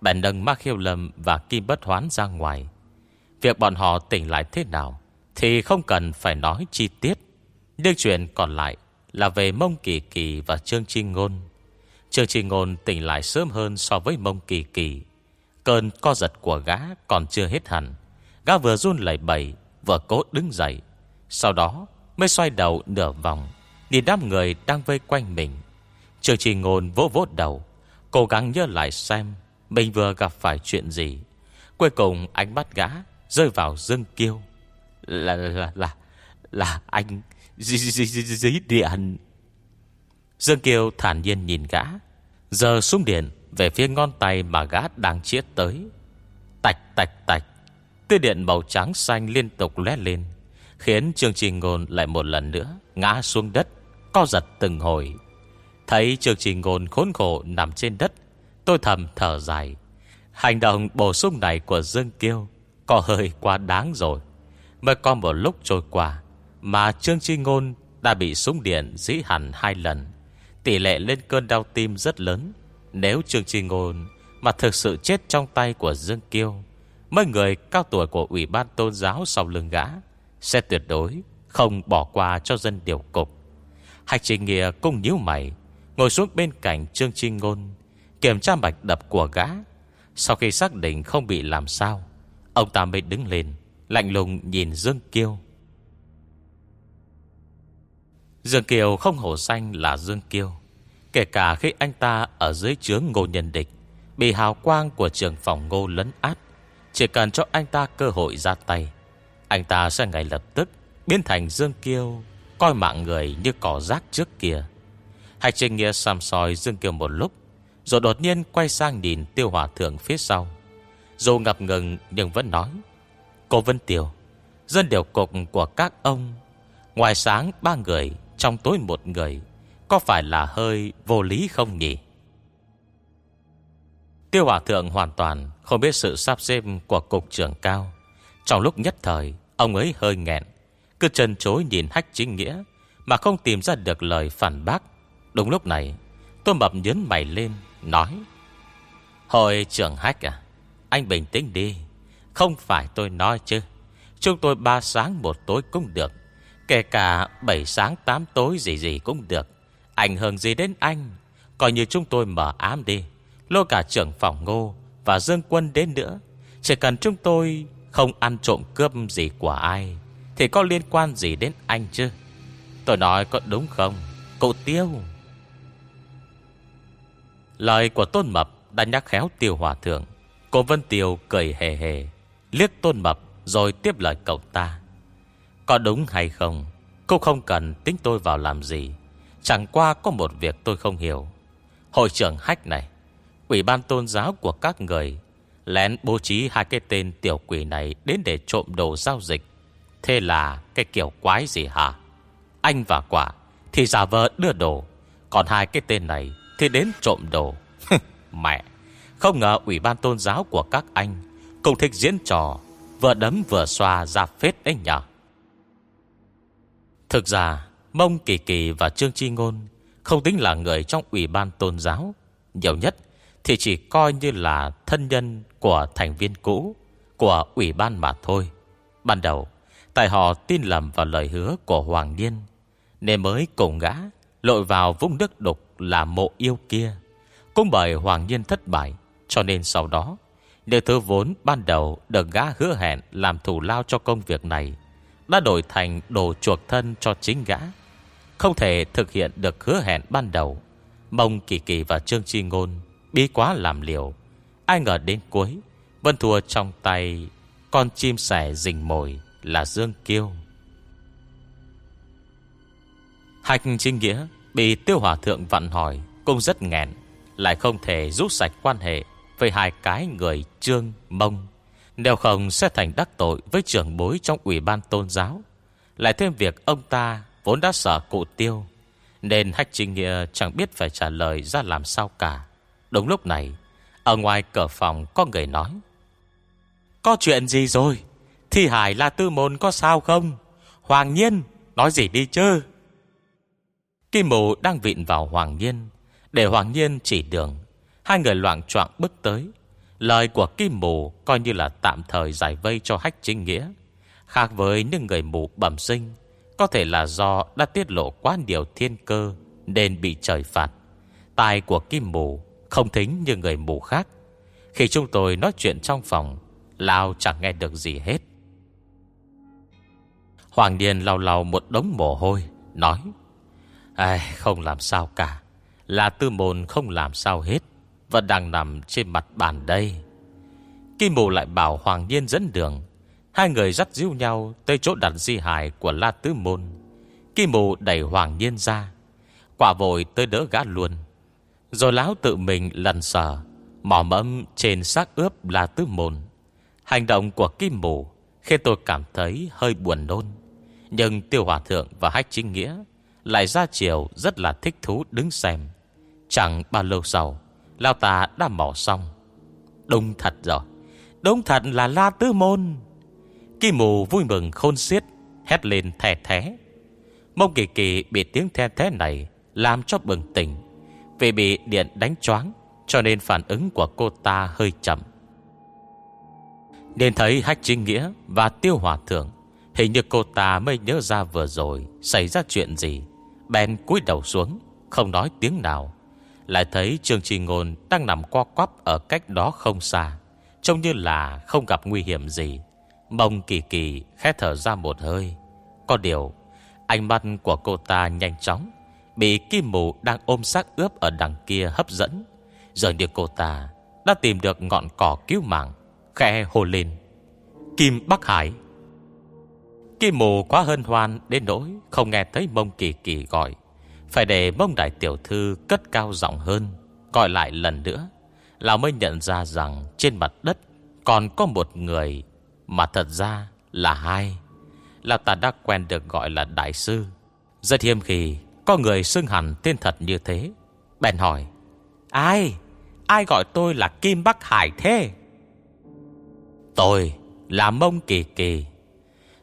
Bèn nâng Ma Khiêu Lâm và Kim Bất Hoán ra ngoài. Việc bọn họ tỉnh lại thế nào Thì không cần phải nói chi tiết. Nhưng chuyện còn lại Là về Mông Kỳ Kỳ và Trương chi Ngôn. Trương chi Ngôn tỉnh lại sớm hơn so với Mông Kỳ Kỳ. Cơn co giật của gã còn chưa hết hẳn. Gã vừa run lẩy bẩy, Vừa cố đứng dậy. Sau đó mới xoay đầu nửa vòng, Nhìn đám người đang vây quanh mình. Trương chi Ngôn vỗ vỗ đầu, Cố gắng nhớ lại xem Mình vừa gặp phải chuyện gì. Cuối cùng ánh mắt gã Rơi vào Dương Kiêu. Là là là Là anh Dí điện Dương kiều thản nhiên nhìn gã, Giờ súng điện Về phía ngón tay mà gã đang chiết tới. Tạch tạch tạch, Tia điện màu trắng xanh liên tục lét lên, Khiến Trương Trình Ngôn lại một lần nữa Ngã xuống đất, Co giật từng hồi. Thấy Trương Trình Ngôn khốn khổ nằm trên đất, Tôi thầm thở dài. Hành động bổ sung này của Dương Kiêu Có hơi quá đáng rồi. Mới có một lúc trôi qua mà Trương Chi Ngôn đã bị súng điện dĩ hẳn hai lần. Tỷ lệ lên cơn đau tim rất lớn. Nếu Trương Chi Ngôn Mà thực sự chết trong tay của Dương Kiêu, Mấy người cao tuổi của Ủy ban tôn giáo sau lưng gã Sẽ tuyệt đối Không bỏ qua cho dân điều cục. Hạch trình nghĩa cung nhíu mày, Ngồi xuống bên cạnh Trương Tri Ngôn, Kiểm tra mạch đập của gã. Sau khi xác định không bị làm sao, Ông ta mới đứng lên, Lạnh lùng nhìn Dương Kiêu. Dương Kiều không hổ danh là Dương Kiêu. Kể cả khi anh ta ở dưới chướng ngô nhân địch, Bị hào quang của trường phòng ngô lấn át, Chỉ cần cho anh ta cơ hội ra tay, Anh ta sẽ ngay lập tức Biến thành Dương Kiêu, Coi mạng người như cỏ rác trước kia. Hạch trình nghĩa xăm soi Dương Kiều một lúc, Rồi đột nhiên quay sang nhìn tiêu hỏa thượng phía sau. Dù ngập ngừng nhưng vẫn nói, Cô Vân Tiểu, Dân điều cục của các ông, Ngoài sáng ba người trong tối một người, Có phải là hơi vô lý không nhỉ? Tiêu hòa thượng hoàn toàn Không biết sự sắp xếp của cục trưởng cao. Trong lúc nhất thời, Ông ấy hơi nghẹn, Cứ chân chối nhìn hách chính nghĩa Mà không tìm ra được lời phản bác. Đúng lúc này, Tôi mập nhấn mày lên, Nói, Hồi trưởng hách à Anh bình tĩnh đi, Không phải tôi nói chứ. Chúng tôi ba sáng một tối cũng được Kể cả bảy sáng tám tối gì gì cũng được. Ảnh hưởng gì đến anh? Coi như chúng tôi mở ám đi. Lô cả trưởng phòng ngô Và Dương Quân đến nữa. Chỉ cần chúng tôi không ăn trộm cướp gì của ai Thì có liên quan gì đến anh chứ? Tôi nói có đúng không? Cậu Tiêu? Lời của Tôn Mập đã nhắc khéo Tiêu Hòa Thượng. Cô Vân Tiêu cười hề hề, liếc Tôn Mập rồi tiếp lời cậu ta. Có đúng hay không, cô không cần tính tôi vào làm gì. Chẳng qua có một việc tôi không hiểu. Hội trưởng hách này, ủy ban tôn giáo của các người, lén bố trí hai cái tên tiểu quỷ này đến để trộm đồ giao dịch. Thế là cái kiểu quái gì hả? Anh và quả thì giả vờ đưa đồ, còn hai cái tên này thì đến trộm đồ Mẹ Không ngờ ủy ban tôn giáo của các anh Cũng thích diễn trò Vừa đấm vừa xoa ra phết đấy nhở? Thực ra, Mông Kỳ Kỳ và Trương Chi Ngôn Không tính là người trong ủy ban tôn giáo. Nhiều nhất Thì chỉ coi như là thân nhân Của thành viên cũ Của ủy ban mà thôi. Ban đầu, Tại họ tin lầm vào lời hứa của Hoàng Niên, Nên mới cùng gã Lội vào vũng nước đục là mộ yêu kia. Cũng bởi Hoàng niên thất bại, Cho nên sau đó Nếu thứ vốn ban đầu được gã hứa hẹn Làm thủ lao cho công việc này đã đổi thành đồ chuộc thân cho chính gã. Không thể thực hiện được hứa hẹn ban đầu. Mông Kỳ Kỳ và Trương Chi Ngôn Bí quá làm liều. Ai ngờ đến cuối vân thua trong tay Con chim sẻ rình mồi Là Dương Kiêu. Hạch Trinh Nghĩa Bị tiêu hòa thượng vặn hỏi Cũng rất nghẹn, Lại không thể rút sạch quan hệ Với hai cái người trương mông. Nếu không sẽ thành đắc tội Với trưởng bối trong ủy ban tôn giáo. Lại thêm việc ông ta Vốn đã sợ cụ tiêu, Nên Hách Trinh Nghĩa chẳng biết phải trả lời ra làm sao cả. Đúng lúc này, Ở ngoài cửa phòng có người nói, Có chuyện gì rồi? Thi hải là tư môn có sao không? Hoàng nhiên, Nói gì đi chứ? Kim mù đang vịn vào Hoàng nhiên. Để Hoàng nhiên chỉ đường, Hai người loạn trọng bước tới. Lời của Kim mù coi như là tạm thời giải vây cho hách chính nghĩa. Khác với những người mù bẩm sinh Có thể là do đã tiết lộ quá nhiều thiên cơ Nên bị trời phạt. Tài của Kim mù không thính như người mù khác. Khi chúng tôi nói chuyện trong phòng Lao chẳng nghe được gì hết. Hoàng Điền lau lau một đống mồ hôi Nói Ai, Không làm sao cả. Là tư môn không làm sao hết. Vẫn đang nằm trên mặt bàn đây. Kim mù lại bảo Hoàng Nhiên dẫn đường. Hai người dắt díu nhau Tới chỗ đặt di hài của La Tứ Môn. Kim mù đẩy Hoàng Nhiên ra. Quả vội tới đỡ gã luôn. Rồi lão tự mình lần sờ Mỏ mẫm trên xác ướp La tứ môn. Hành động của Kim Mù Khiến tôi cảm thấy hơi buồn nôn. Nhưng Tiêu Hòa Thượng và Hách Chính Nghĩa Lại ra chiều rất là thích thú đứng xem. Chẳng bao lâu sau Lao ta đã mỏ xong. Đúng thật rồi. Đúng thật là La Tứ Môn. Kim Mù vui mừng khôn xiết, Hét lên thè thé. Mông kỳ kỳ bị tiếng the thế này Làm cho bừng tỉnh, vì bị điện đánh choáng, Cho nên phản ứng của cô ta hơi chậm. Nên thấy Hách Chính Nghĩa Và Tiêu Hòa Thượng, Hình như cô ta mới nhớ ra vừa rồi Xảy ra chuyện gì, Bèn cúi đầu xuống, Không nói tiếng nào. Lại thấy Trương Trì Ngôn đang nằm co quắp Ở cách đó không xa, Trông như là không gặp nguy hiểm gì. Mông kỳ kỳ khẽ thở ra một hơi. Có điều, Ánh mắt của cô ta nhanh chóng, Bị kim mù đang ôm xác ướp Ở đằng kia hấp dẫn. Giờ như cô ta đã tìm được ngọn cỏ cứu mạng, Khẽ hồ lên. Kim Bắc Hải. Kim mù quá hân hoan Đến nỗi không nghe thấy mông kỳ kỳ gọi. Phải để mông đại tiểu thư Cất cao giọng hơn, Gọi lại lần nữa. Lão mới nhận ra rằng trên mặt đất Còn có một người, Mà thật ra là hai. Lão ta đã quen được gọi là đại sư. Rất hiếm khi có người xưng hẳn tên thật như thế. Bèn hỏi, Ai? Ai gọi tôi là Kim Bắc Hải thế? Tôi là Mông Kỳ Kỳ.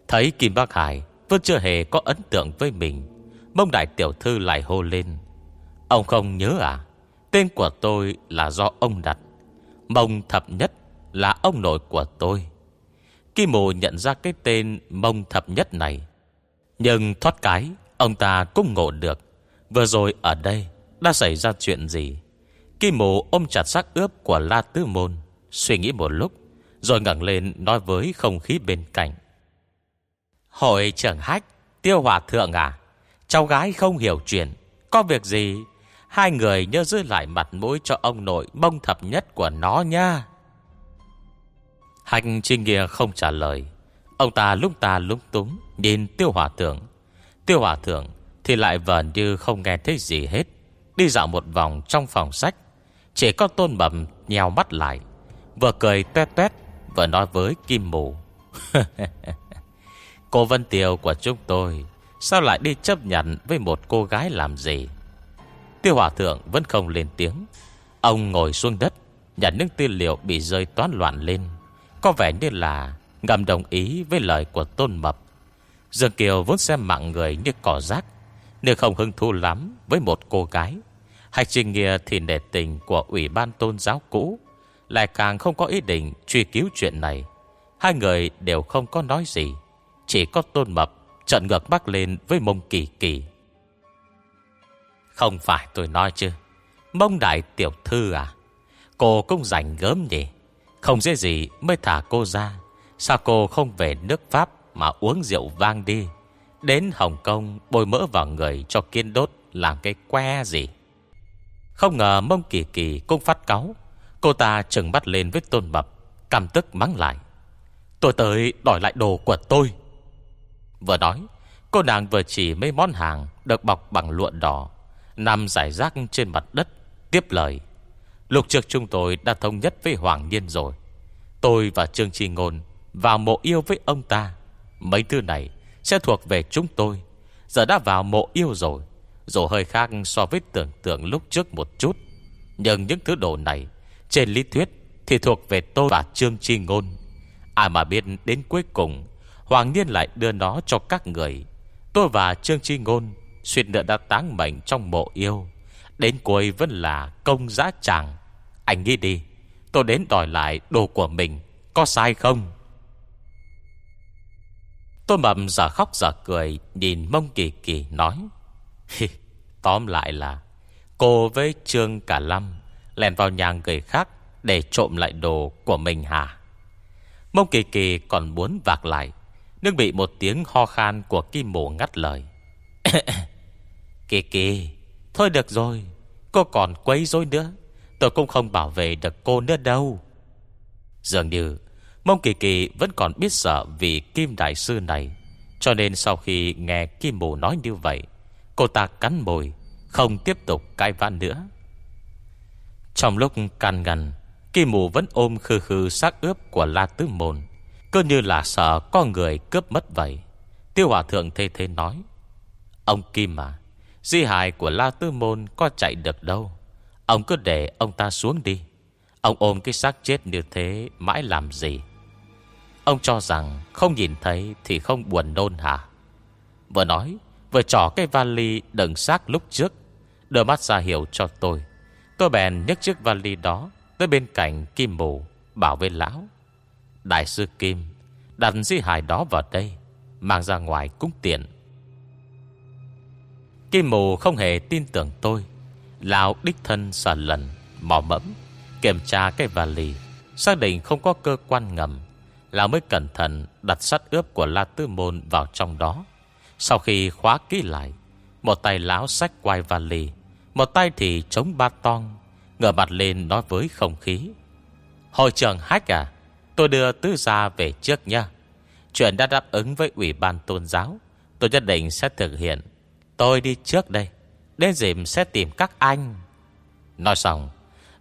Thấy Kim Bắc Hải Vẫn chưa hề có ấn tượng với mình Mông Đại Tiểu Thư lại hô lên. Ông không nhớ à? Tên của tôi là do ông đặt. Mông Thập Nhất là ông nội của tôi. Kim Mù nhận ra cái tên Mông Thập Nhất này. Nhưng thoát cái, Ông ta cũng ngộ được. Vừa rồi ở đây Đã xảy ra chuyện gì? Kim mù ôm chặt xác ướp của La Tư Môn, Suy nghĩ một lúc, Rồi ngẩng lên nói với không khí bên cạnh. Hội trưởng hách, Tiêu hòa thượng à? Cháu gái không hiểu chuyện. Có việc gì? Hai người nhớ giữ lại mặt mũi cho ông nội Bông thập nhất của nó nha. Hành trinh nghĩa không trả lời. Ông ta lúc ta lúng túng, Nhìn tiêu hòa thượng. Tiêu hòa thượng thì lại vờn như không nghe thấy gì hết. Đi dạo một vòng trong phòng sách. Chỉ có tôn bẩm nhào mắt lại. Vừa cười tuét tuét, Vừa nói với Kim Mù. Cô Vân Tiều của chúng tôi Sao lại đi chấp nhận với một cô gái làm gì? Tiêu Hòa Thượng vẫn không lên tiếng. Ông ngồi xuống đất Nhận những tư liệu bị rơi toán loạn lên. Có vẻ như là Ngầm đồng ý với lời của Tôn Mập. Dương Kiều vốn xem mạng người như cỏ rác Nếu không hứng thú lắm với một cô gái. Hạch trình nghĩa thì nể tình của Ủy ban tôn giáo cũ, Lại càng không có ý định truy cứu chuyện này. Hai người đều không có nói gì, Chỉ có tôn mập Trận ngược mắt lên với mông kỳ kỳ. Không phải tôi nói chứ, Mông đại tiểu thư à Cô cũng rảnh gớm nhỉ, Không dễ gì mới thả cô ra, Sao cô không về nước Pháp mà uống rượu vang đi, Đến Hồng Kông bôi mỡ vào người cho kiên đốt Làm cái que gì. Không ngờ mông kỳ kỳ cũng phát cáu, Cô ta trừng bắt lên với tôn mập cảm tức mắng lại, Tôi tới đòi lại đồ của tôi Vừa nói, Cô nàng vừa chỉ mấy món hàng Được bọc bằng lụa đỏ, Nằm giải rác trên mặt đất, Tiếp lời. Lục trực chúng tôi đã thống nhất với Hoàng Nhiên rồi. Tôi và Trương Chi Ngôn Vào mộ yêu với ông ta. Mấy thứ này sẽ thuộc về chúng tôi. Giờ đã vào mộ yêu rồi, Dù hơi khác so với tưởng tượng lúc trước một chút. Nhưng những thứ đồ này, Trên lý thuyết Thì thuộc về tôi và Trương Chi Ngôn. Ai mà biết đến cuối cùng Hoàng Niên lại đưa nó cho các người. Tôi và Trương Chi Ngôn, Xuyên nữa đã táng mệnh trong mộ yêu. Đến cuối vẫn là công giá chàng Anh nghĩ đi, Tôi đến đòi lại đồ của mình, Có sai không? Tôi mầm giả khóc giả cười, Nhìn mông kỳ kỳ nói Tóm lại là Cô với Trương Cả Lâm Lèn vào nhà người khác Để trộm lại đồ của mình hả? Mông kỳ kỳ còn muốn vạc lại nhưng bị một tiếng ho khan Của kim mổ ngắt lời. Kỳ kỳ Thôi được rồi Cô còn quấy rối nữa. Tôi cũng không bảo vệ được cô nữa đâu. Dường như Mông Kỳ Kỳ vẫn còn biết sợ Vì Kim Đại Sư này. Cho nên sau khi nghe Kim Mù nói như vậy Cô ta cắn môi Không tiếp tục cai vã nữa. Trong lúc can ngăn Kim Mù vẫn ôm khư khư xác ướp Của La Tứ Môn cứ như là sợ có người cướp mất vậy. Tiêu Hòa Thượng thê thế nói, Ông Kim à Di hài của La Tư Môn có chạy được đâu. Ông cứ để ông ta xuống đi. Ông ôm cái xác chết như thế Mãi làm gì? Ông cho rằng không nhìn thấy Thì không buồn nôn hả? Vừa nói, Vừa trỏ cái vali đựng xác lúc trước, Đưa mắt ra hiểu cho tôi. Tôi bèn nhấc chiếc vali đó Tới bên cạnh Kim Mù, Bảo với lão Đại sư Kim Đặt di hài đó vào đây, Mang ra ngoài cũng tiện. Kim mù không hề tin tưởng tôi, Lão đích thân sờ lần, Mò mẫm, Kiểm tra cái vali, Xác định không có cơ quan ngầm. Lão mới cẩn thận đặt sắt ướp của La Tư Môn vào trong đó. Sau khi khóa kỹ lại, Một tay lão xách quay vali, Một tay thì chống ba tong Ngờ mặt lên nói với không khí. Hội trưởng Hách à Tôi đưa tứ gia về trước nha Chuyện đã đáp ứng với ủy ban tôn giáo, Tôi nhất định sẽ thực hiện. Tôi đi trước đây, Đến dịp sẽ tìm các anh. Nói xong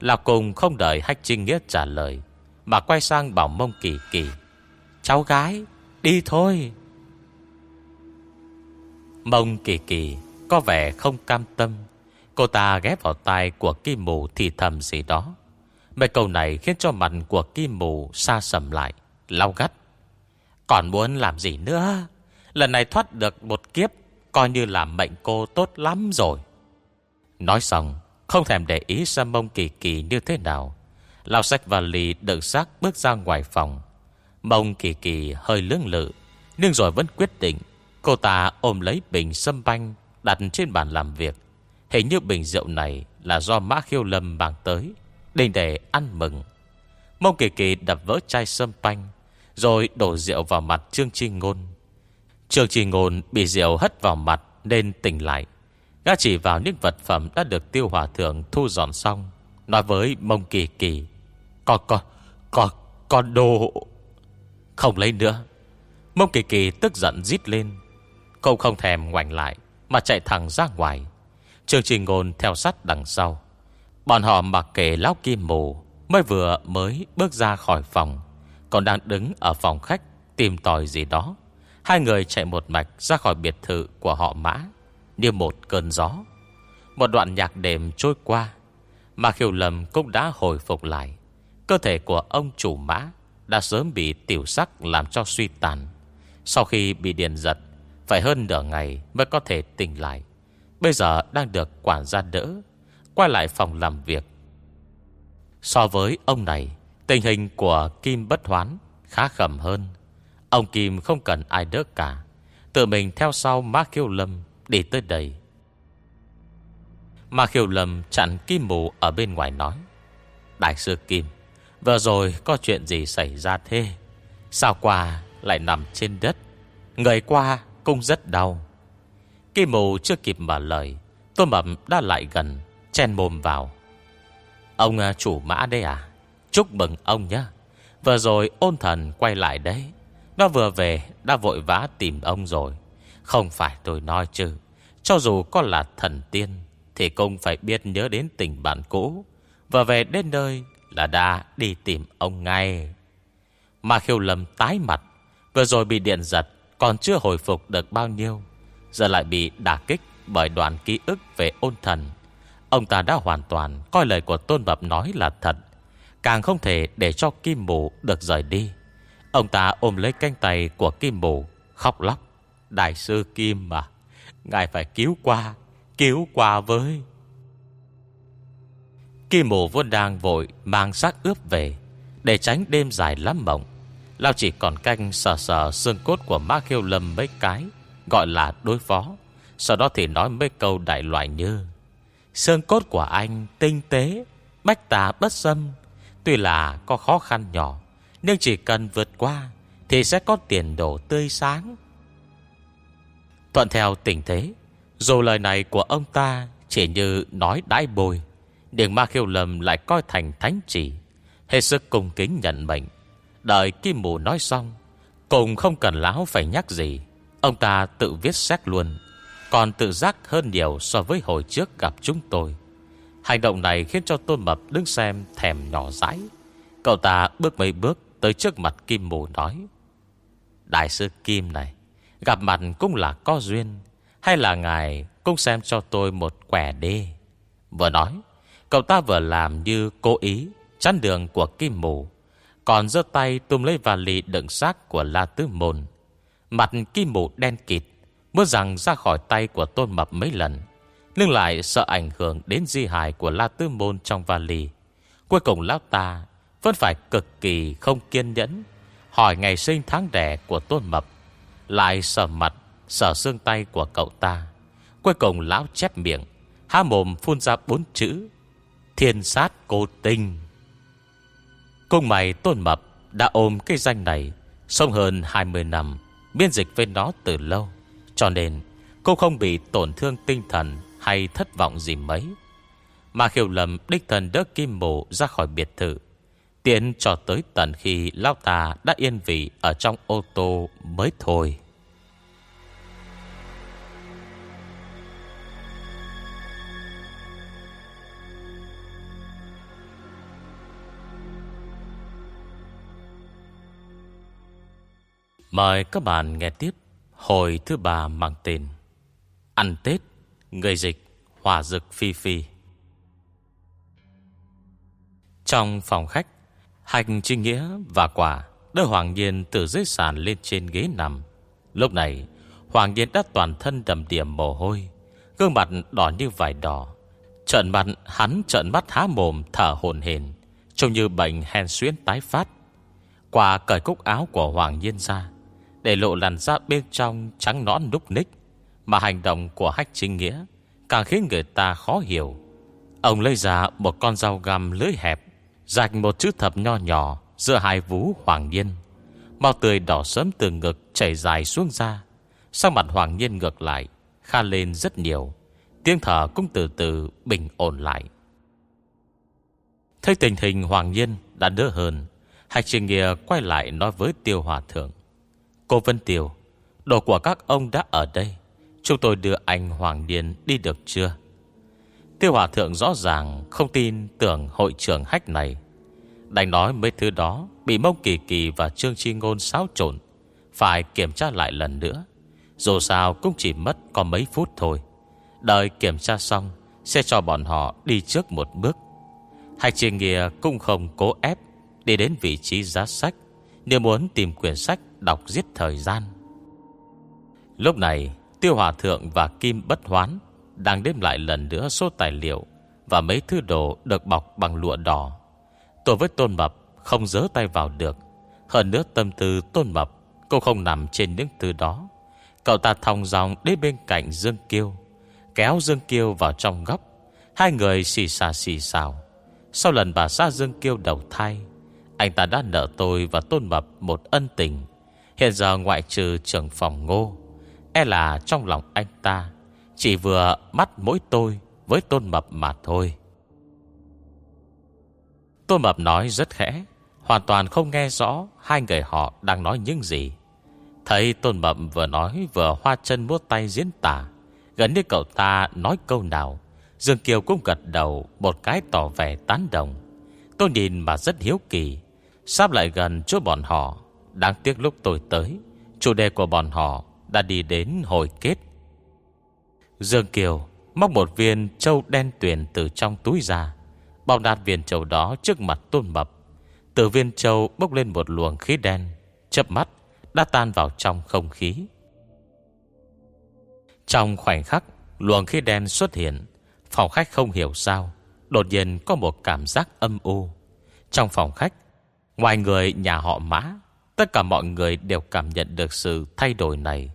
Lão cùng không đợi Hách Trinh Nghĩa trả lời, Mà quay sang bảo mông kỳ kỳ, Cháu gái, Đi thôi. Mông kỳ kỳ Có vẻ không cam tâm. Cô ta ghé vào tai của Kim Mù Thì thầm gì đó. Mấy câu này khiến cho mặt của Kim Mù Xa sầm lại, Lau gắt. Còn muốn làm gì nữa? Lần này thoát được một kiếp, Coi như là mệnh cô tốt lắm rồi. Nói xong, Không thèm để ý xem mông kỳ kỳ như thế nào. Lao sách lì đựng xác bước ra ngoài phòng. Mông kỳ kỳ hơi lưỡng lự, Nhưng rồi vẫn quyết định Cô ta ôm lấy bình sâm banh Đặt trên bàn làm việc. Hình như bình rượu này Là do Mã Khiêu Lâm mang tới. Để để ăn mừng. Mông kỳ kỳ đập vỡ chai sâm panh, Rồi đổ rượu vào mặt Trương Tri Ngôn. Trương Tri Ngôn bị rượu hất vào mặt Nên tỉnh lại. Gã chỉ vào những vật phẩm đã được tiêu hòa thượng thu dọn xong Nói với mông kỳ kỳ Con con Con con đồ. Không lấy nữa. Mông kỳ kỳ tức giận rít lên. Cậu không thèm ngoảnh lại Mà chạy thẳng ra ngoài. Trương Trình Ngôn theo sát đằng sau. Bọn họ mặc kệ lão kim mù Mới vừa mới bước ra khỏi phòng, Còn đang đứng ở phòng khách Tìm tòi gì đó. Hai người chạy một mạch ra khỏi biệt thự của họ mã, Như một cơn gió. Một đoạn nhạc đêm trôi qua Mà khiêu lầm cũng đã hồi phục lại. Cơ thể của ông chủ mã Đã sớm bị tiểu sắc làm cho suy tàn. Sau khi bị điện giật, Phải hơn nửa ngày mới có thể tỉnh lại. Bây giờ đang được quản gia đỡ Quay lại phòng làm việc. So với ông này, Tình hình của Kim Bất Hoán Khá khẩm hơn. Ông Kim không cần ai đỡ cả, Tự mình theo sau Mã Khiêu Lâm Đi tới đây. Mã Khiêu Lâm chặn Kim Mù Ở bên ngoài nói, Đại sư Kim, Vừa rồi có chuyện gì xảy ra thế? Sao qua lại nằm trên đất? Người qua cũng rất đau. Kim Mù chưa kịp mở lời Tôi mập đã lại gần Chen mồm vào. Ông à, chủ mã đây à? Chúc mừng ông nhé Vừa rồi ôn thần quay lại đấy. Nó vừa về, đã vội vã tìm ông rồi. Không phải tôi nói chứ. Cho dù có là thần tiên, Thì cũng phải biết nhớ đến tình bạn cũ. Vừa về đến nơi Là đã đi tìm ông ngay. Mà khiêu lầm tái mặt. Vừa rồi bị điện giật, Còn chưa hồi phục được bao nhiêu. Giờ lại bị đả kích Bởi đoạn ký ức về ôn thần. Ông ta đã hoàn toàn Coi lời của Tôn Bập nói là thật. Càng không thể để cho Kim Mù được rời đi. Ông ta ôm lấy cánh tay của Kim Mù, Khóc lóc. Đại sư Kim mà Ngài phải cứu qua Cứu qua với. Kim Mù vốn đang vội Mang xác ướp về, Để tránh đêm dài lắm mộng. Lao chỉ còn canh sờ sờ xương cốt của Ma Khiêu Lâm mấy cái, Gọi là đối phó. Sau đó thì nói mấy câu đại loại như sơn cốt của anh tinh tế, Bách tà bất xâm. Tuy là có khó khăn nhỏ, Nhưng chỉ cần vượt qua Thì sẽ có tiền đồ tươi sáng. Thuận theo tình thế, Dù lời này của ông ta Chỉ như nói đãi bồi điện Ma Khiêu lầm lại coi thành thánh chỉ, Hết sức cung kính nhận mệnh. Đợi Kim Mù nói xong Cùng không cần láo phải nhắc gì, Ông ta tự viết xét luôn. Còn tự giác hơn nhiều so với hồi trước gặp chúng tôi Hành động này khiến cho Tôn Mập đứng xem thèm nhỏ dãi. Cậu ta bước mấy bước tới trước mặt Kim Mù nói. Đại sư Kim này, gặp mặt cũng là có duyên. Hay là ngài cũng xem cho tôi một quẻ đê? Vừa nói, cậu ta vừa làm như cố ý chắn đường của Kim Mù. Còn giơ tay tung lấy vali đựng xác của La Tứ Môn. Mặt Kim Mù đen kịt, muốn rằng ra khỏi tay của Tôn Mập mấy lần. Nhưng lại sợ ảnh hưởng đến di hài của La Tư Môn trong vali. Cuối cùng Lão ta Vẫn phải cực kỳ không kiên nhẫn, Hỏi ngày sinh tháng đẻ của Tôn Mập, Lại sờ mặt, Sờ xương tay của cậu ta. Cuối cùng Lão chép miệng, Há mồm phun ra bốn chữ, Thiên sát cô tinh. Cung mày Tôn Mập Đã ôm cái danh này Sống hơn 20 năm Biên dịch với nó từ lâu. Cho nên, cô không bị tổn thương tinh thần hay thất vọng gì mấy. Mà khiêu lầm đích thần đỡ kim mộ ra khỏi biệt thự. Tiến cho tới tận khi Lao ta đã yên vị ở trong ô tô mới thôi. Mời các bạn nghe tiếp hồi thứ ba mang tên Ăn Tết, Người dịch, Hòa Dực Phi Phi. Trong phòng khách Hành Trinh Nghĩa và Quả đưa Hoàng Nhiên từ dưới sàn lên trên ghế nằm. Lúc này, Hoàng Nhiên đã toàn thân đầm điểm mồ hôi, Gương mặt đỏ như vải đỏ. Trận mặt hắn trận mắt há mồm thở hồn hền Trông như bệnh hen xuyến tái phát. Quả cởi cúc áo của Hoàng Nhiên ra để lộ làn da bên trong trắng nõn núp ních. Mà hành động của Hách Chính Nghĩa Càng khiến người ta khó hiểu. Ông lấy ra một con dao găm lưới hẹp Rạch một chữ thập nho nhỏ Giữa hai vú Hoàng Nhiên. Màu tươi đỏ sớm từ ngực chảy dài xuống da, Sau mặt Hoàng Nhiên ngược lại Kha lên rất nhiều. Tiếng thở cũng từ từ bình ổn lại. Thấy tình hình Hoàng Nhiên đã đỡ hơn Hạch Trình Nghĩa quay lại nói với Tiêu Hòa Thượng. Cô Vân Tiểu, Đồ của các ông đã ở đây. Chúng tôi đưa anh Hoàng Điền đi được chưa? Tiêu Hòa Thượng rõ ràng Không tin tưởng hội trưởng hách này. Đành nói mấy thứ đó Bị Mông Kỳ Kỳ và Trương Chi Ngôn xáo trộn, Phải kiểm tra lại lần nữa. Dù sao cũng chỉ mất có mấy phút thôi. Đợi kiểm tra xong, Sẽ cho bọn họ đi trước một bước. Hạch Trình Nghìa cũng không cố ép Đi đến vị trí giá sách. Nếu muốn tìm quyển sách đọc giết thời gian Lúc này Tiêu Hòa Thượng và Kim Bất Hoán đang đếm lại lần nữa số tài liệu và mấy thứ đồ được bọc bằng lụa đỏ. Tôi với Tôn Mập không dỡ tay vào được. Hơn nữa tâm tư Tôn Mập cũng không nằm trên những thứ đó. Cậu ta thong dòng đến bên cạnh Dương Kiêu, kéo Dương Kiêu vào trong góc. Hai người xì xà xì xào. Sau lần bà xa Dương Kiêu đầu thai, anh ta đã nợ tôi và Tôn Mập một ân tình. Hiện giờ ngoại trừ trưởng phòng ngô E là trong lòng anh ta, Chỉ vừa mắt mỗi tôi Với tôn mập mà thôi. Tôn mập nói rất khẽ, Hoàn toàn không nghe rõ Hai người họ đang nói những gì. Thấy Tôn Mập vừa nói Vừa hoa chân múa tay diễn tả, Gần như cậu ta nói câu nào, Dương Kiều cũng gật đầu Một cái tỏ vẻ tán đồng. Tôi nhìn mà rất hiếu kỳ Sắp lại gần chỗ bọn họ. Đáng tiếc lúc tôi tới, Chủ đề của bọn họ đã đi đến hồi kết. Dương Kiều Móc một viên châu đen tuyền từ trong túi ra, Bao đạt viên châu đó trước mặt tôn mập. Từ viên châu bốc lên một luồng khí đen Chập mắt Đã tan vào trong không khí. Trong khoảnh khắc, Luồng khí đen xuất hiện. Phòng khách không hiểu sao, Đột nhiên có một cảm giác âm u. Trong phòng khách Ngoài người nhà họ mã, Tất cả mọi người đều cảm nhận được sự thay đổi này.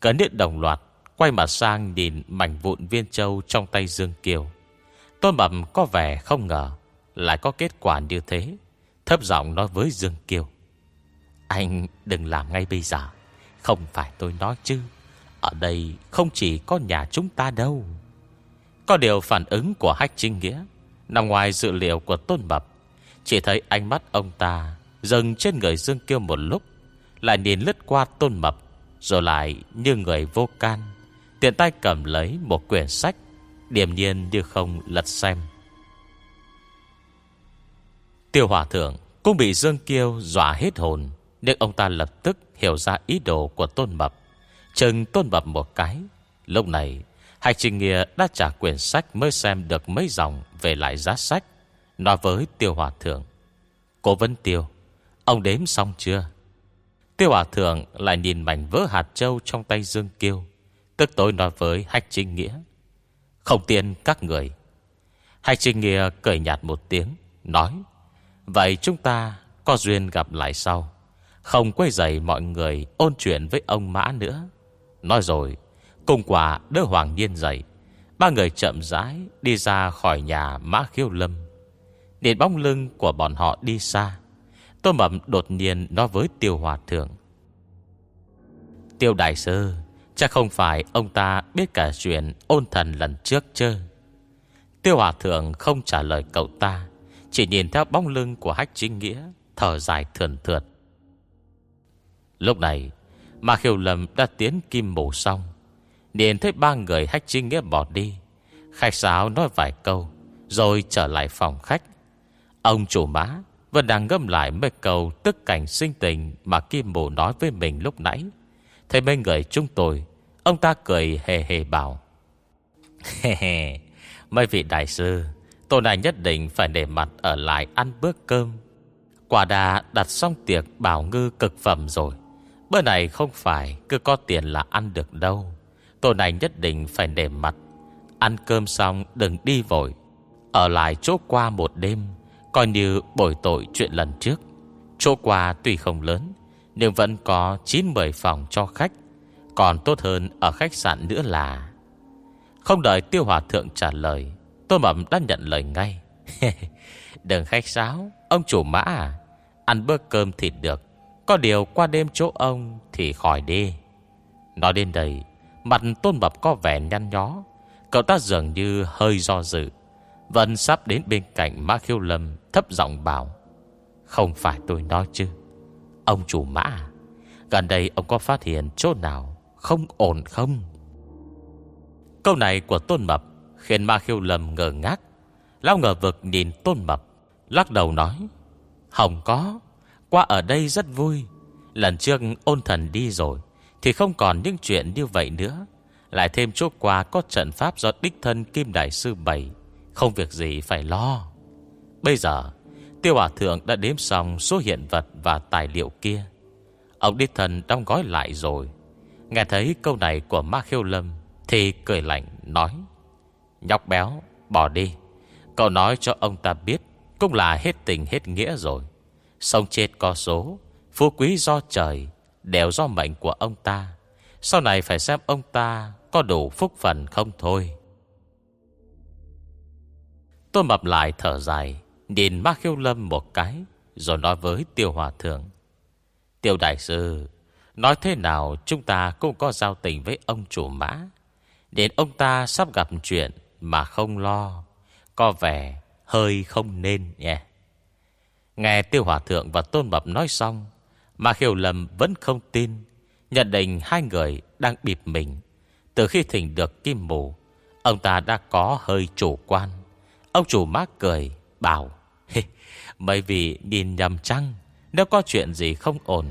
Cẩn như đồng loạt Quay mặt sang nhìn mảnh vụn viên châu Trong tay Dương Kiều. Tôn Bẩm có vẻ không ngờ Lại có kết quả như thế. Thấp giọng nói với Dương Kiều, Anh đừng làm ngay bây giờ. Không phải tôi nói chứ. Ở đây không chỉ có nhà chúng ta đâu. Có điều phản ứng của Hách Trinh Nghĩa, Nằm ngoài dự liệu của Tôn Bập chỉ thấy ánh mắt ông ta Dừng trên người Dương Kiêu một lúc, Lại nhìn lướt qua Tôn Mập, Rồi lại như người vô can, Tiện tay cầm lấy một quyển sách, Điềm nhiên như không lật xem. Tiêu Hòa Thượng cũng bị Dương Kiêu dọa hết hồn, Nhưng ông ta lập tức hiểu ra ý đồ của Tôn Mập, Chừng Tôn Mập một cái. Lúc này Hạch Trình Nghĩa đã trả quyển sách Mới xem được mấy dòng về lại giá sách. Nói với Tiêu Hòa Thượng. Cô Vân Tiêu, Ông đếm xong chưa? Tiêu Hòa Thượng lại nhìn mảnh vỡ hạt châu Trong tay Dương Kiêu, Tức tôi nói với Hạch Trinh Nghĩa. Không tiền các người. Hạch Trinh Nghĩa cười nhạt một tiếng, Nói, Vậy chúng ta có duyên gặp lại sau. Không quay dậy mọi người Ôn chuyện với ông Mã nữa. Nói rồi Cùng quả đỡ Hoàng Nhiên dậy. Ba người chậm rãi đi ra khỏi nhà Mã Khiêu Lâm. Điện bóng lưng của bọn họ đi xa. Tô Mậm đột nhiên nói với Tiêu Hòa Thượng, Tiêu Đại Sư, Chắc không phải ông ta biết cả chuyện ôn thần lần trước chứ Tiêu Hòa Thượng không trả lời cậu ta, Chỉ nhìn theo bóng lưng của Hách Chính Nghĩa, Thở dài thườn thượt. Lúc này Mà Khiêu Lâm đã tiến kim mổ xong Nhìn thấy ba người Hách Chính Nghĩa bỏ đi. Khách sáo nói vài câu, Rồi trở lại phòng khách. Ông chủ má Vẫn đang ngâm lại mấy câu Tức cảnh sinh tình Mà Kim Mù nói với mình lúc nãy. Thấy mấy người chúng tôi, Ông ta cười hề hề bảo Hề hề Mấy vị đại sư, Tôi này nhất định phải để mặt ở lại ăn bữa cơm. Quả đà đặt xong tiệc bảo ngư cực phẩm rồi, Bữa này không phải cứ có tiền là ăn được đâu. Tôi này nhất định phải để mặt. Ăn cơm xong đừng đi vội, Ở lại chỗ qua một đêm. Coi như bồi tội chuyện lần trước. Chỗ qua tuy không lớn, Nhưng vẫn có 9-10 phòng cho khách. Còn tốt hơn ở khách sạn nữa là, Không đợi tiêu hòa thượng trả lời Tôi mầm đã nhận lời ngay. Đừng khách sáo, Ông chủ mã à Ăn bữa cơm thì được. Có điều qua đêm chỗ ông thì khỏi đi. Nói đến đây, Mặt tôn mập có vẻ nhăn nhó. Cậu ta dường như hơi do dự. Vân sắp đến bên cạnh Ma Khiêu Lâm, Thấp giọng bảo, Không phải tôi nói chứ. Ông chủ mã à, Gần đây ông có phát hiện chỗ nào Không ổn không? Câu này của Tôn Mập Khiến Ma Khiêu Lâm ngờ ngác. Lao ngờ vực nhìn Tôn Mập, Lắc đầu nói Không có, Qua ở đây rất vui. Lần trước ôn thần đi rồi Thì không còn những chuyện như vậy nữa. Lại thêm chỗ qua có trận pháp do đích thân Kim Đại Sư bày. Không việc gì phải lo. Bây giờ, Tiêu Hòa Thượng đã đếm xong số hiện vật và tài liệu kia. Ông đi thần đóng gói lại rồi. Nghe thấy câu này của Ma Khiêu Lâm Thì cười lạnh, nói, Nhóc béo, bỏ đi. Cậu nói cho ông ta biết Cũng là hết tình hết nghĩa rồi. Sông chết có số, Phú quý do trời, Đều do mệnh của ông ta. Sau này phải xem ông ta Có đủ phúc phần không thôi. Tôi mập lại thở dài, Nhìn Ma Khiêu Lâm một cái, Rồi nói với Tiêu Hòa Thượng. Tiêu Đại Sư, Nói thế nào chúng ta cũng có giao tình với ông chủ mã. Đến ông ta sắp gặp chuyện Mà không lo, Có vẻ hơi không nên nhé. Nghe tiêu hòa thượng và tôn mập nói xong Mà khiêu lâm vẫn không tin, Nhận định hai người đang bịp mình. Từ khi thỉnh được kim mù, Ông ta đã có hơi chủ quan. Ông chủ mác cười, Bảo Mấy vị nhìn nhầm chăng? Nếu có chuyện gì không ổn,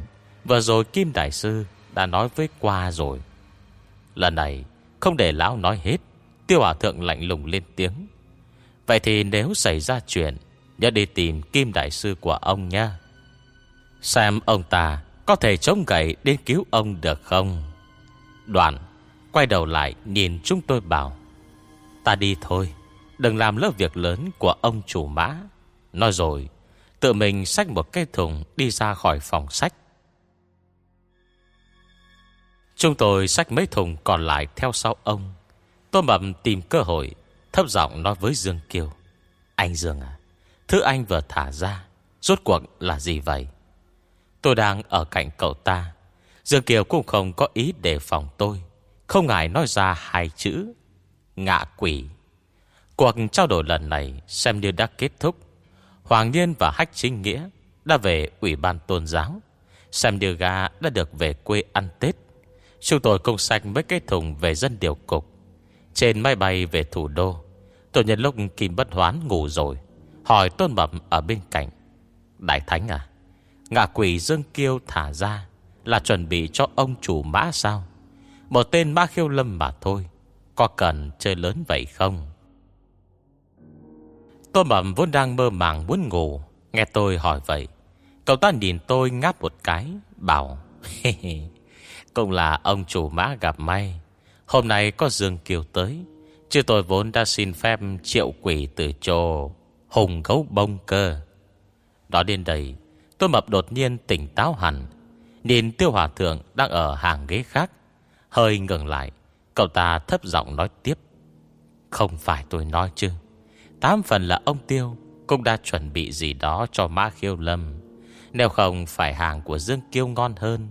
Vừa rồi Kim Đại Sư đã nói với qua rồi. Lần này, Không để lão nói hết, Tiêu Hòa Thượng lạnh lùng lên tiếng, Vậy thì nếu xảy ra chuyện, Nhớ đi tìm Kim Đại Sư của ông nha. Xem ông ta Có thể chống gậy đến cứu ông được không? Đoạn Quay đầu lại nhìn chúng tôi bảo, Ta đi thôi. Đừng làm lớp việc lớn của ông chủ mã. Nói rồi, Tự mình xách một cái thùng Đi ra khỏi phòng sách. Chúng tôi xách mấy thùng còn lại theo sau ông. Tô Mập tìm cơ hội, Thấp giọng nói với Dương Kiều. Anh Dương à Thứ anh vừa thả ra, Rốt cuộc là gì vậy? Tôi đang ở cạnh cậu ta. Dương Kiều cũng không có ý đề phòng tôi. Không ngại nói ra hai chữ, Ngạ quỷ. Cuộc trao đổi lần này Xem như đã kết thúc. Hoàng Nhiên và Hách Chính Nghĩa Đã về Ủy ban Tôn giáo, Xem như gà đã được về quê ăn Tết. Chúng tôi công sạch mấy cái thùng về dân điều cục. Trên máy bay về thủ đô, Tôi nhận lúc Kim Bất Hoán ngủ rồi, Hỏi Tôn Mập ở bên cạnh. Đại Thánh à Ngạ quỷ Dương Kiêu thả ra Là chuẩn bị cho ông chủ mã sao? Một tên mã khiêu lâm mà thôi, Có cần chơi lớn vậy không? Tô Mập vốn đang mơ màng muốn ngủ. Nghe tôi hỏi vậy, Cậu ta nhìn tôi ngáp một cái, Bảo Cũng là ông chủ mã gặp may. Hôm nay có Dương Kiều tới, Chứ tôi vốn đã xin phép triệu quỷ từ chỗ Hùng gấu bông cơ. Đó đến đây Tôi mập đột nhiên tỉnh táo hẳn. Nhìn tiêu hòa thượng đang ở hàng ghế khác, Hơi ngừng lại. Cậu ta thấp giọng nói tiếp, Không phải tôi nói chứ. Tám phần là ông Tiêu Cũng đã chuẩn bị gì đó cho Mã Khiêu Lâm. Nếu không phải hàng của Dương Kiêu ngon hơn,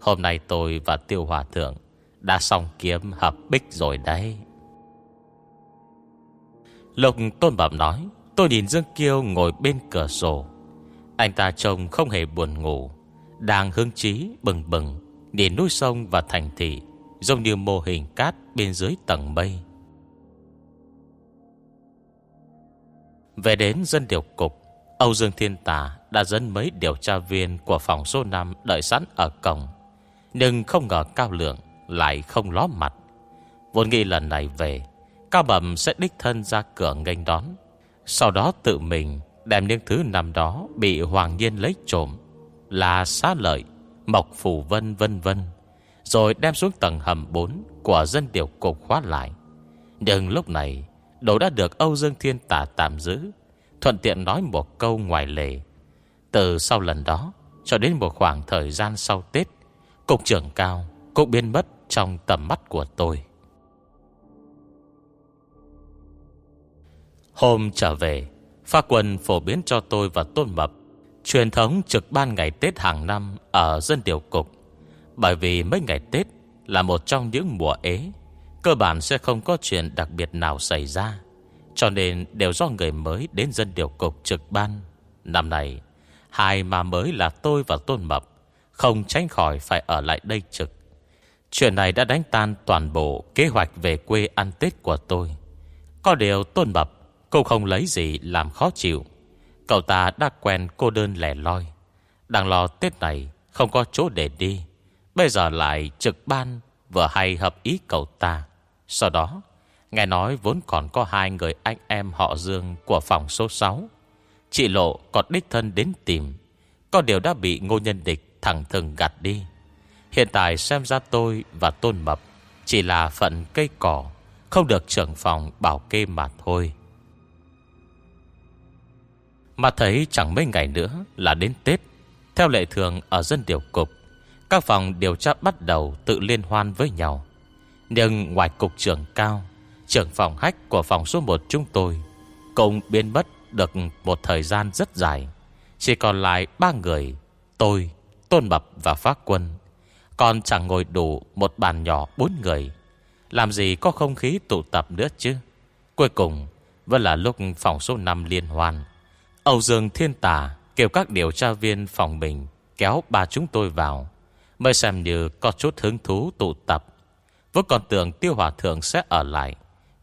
Hôm nay tôi và Tiêu Hòa Thượng Đã xong kiếm hợp bích rồi đấy. Lục Tôn Bẩm nói, Tôi nhìn Dương Kiêu ngồi bên cửa sổ. Anh ta trông không hề buồn ngủ, Đang hứng chí bừng bừng, Nhìn núi sông và thành thị, Giống như mô hình cát bên dưới tầng mây. Về đến dân điều cục, Âu Dương Thiên Tà đã dẫn mấy điều tra viên Của phòng số 5 đợi sẵn ở cổng. Nhưng không ngờ Cao Lượng Lại không ló mặt. Vốn nghĩ lần này về, Cao Bẩm sẽ đích thân ra cửa nghênh đón. Sau đó tự mình Đem những thứ nằm đó Bị Hoàng Nhiên lấy trộm Là xá lợi, Mộc phủ vân vân vân, Rồi đem xuống tầng hầm 4 Của dân điều cục khóa lại. Nhưng lúc này Đồ đã được Âu Dương Thiên Tả tạm giữ, Thuận tiện nói một câu ngoài lề. Từ sau lần đó, Cho đến một khoảng thời gian sau Tết, Cục trưởng cao Cũng biến mất trong tầm mắt của tôi. Hôm trở về, Pha quân phổ biến cho tôi và Tôn Mập Truyền thống trực ban ngày Tết hàng năm Ở dân điều cục. Bởi vì mấy ngày Tết Là một trong những mùa ế Cơ bản sẽ không có chuyện đặc biệt nào xảy ra, Cho nên đều do người mới Đến dân điều cục trực ban. Năm nay, Hai mà mới là tôi và Tôn Mập, Không tránh khỏi phải ở lại đây trực. Chuyện này đã đánh tan toàn bộ Kế hoạch về quê ăn Tết của tôi. Có điều Tôn Mập cô không lấy gì làm khó chịu. Cậu ta đã quen cô đơn lẻ loi. Đang lo Tết này Không có chỗ để đi, Bây giờ lại trực ban Vừa hay hợp ý cậu ta. Sau đó, Nghe nói vốn còn có hai người anh em họ Dương Của phòng số 6 Chị Lộ còn đích thân đến tìm. Có điều đã bị ngô nhân địch Thẳng thừng gạt đi. Hiện tại xem ra tôi và Tôn Mập Chỉ là phận cây cỏ, Không được trưởng phòng bảo kê mà thôi. Mà thấy chẳng mấy ngày nữa Là đến Tết, Theo lệ thường ở dân điều cục các phòng điều tra bắt đầu tự liên hoan với nhau. Nhưng ngoài cục trưởng cao Trưởng phòng hách của phòng số 1 chúng tôi Cũng biến mất được một thời gian rất dài. Chỉ còn lại ba người Tôi, Tôn Mập và Phát Quân. Còn chẳng ngồi đủ một bàn nhỏ bốn người. Làm gì có không khí tụ tập nữa chứ? Cuối cùng Vẫn là lúc phòng số 5 liên hoan. Âu Dương Thiên Tà Kêu các điều tra viên phòng mình Kéo ba chúng tôi vào. Mới xem như có chút hứng thú tụ tập. Với còn tưởng tiêu hòa thượng sẽ ở lại,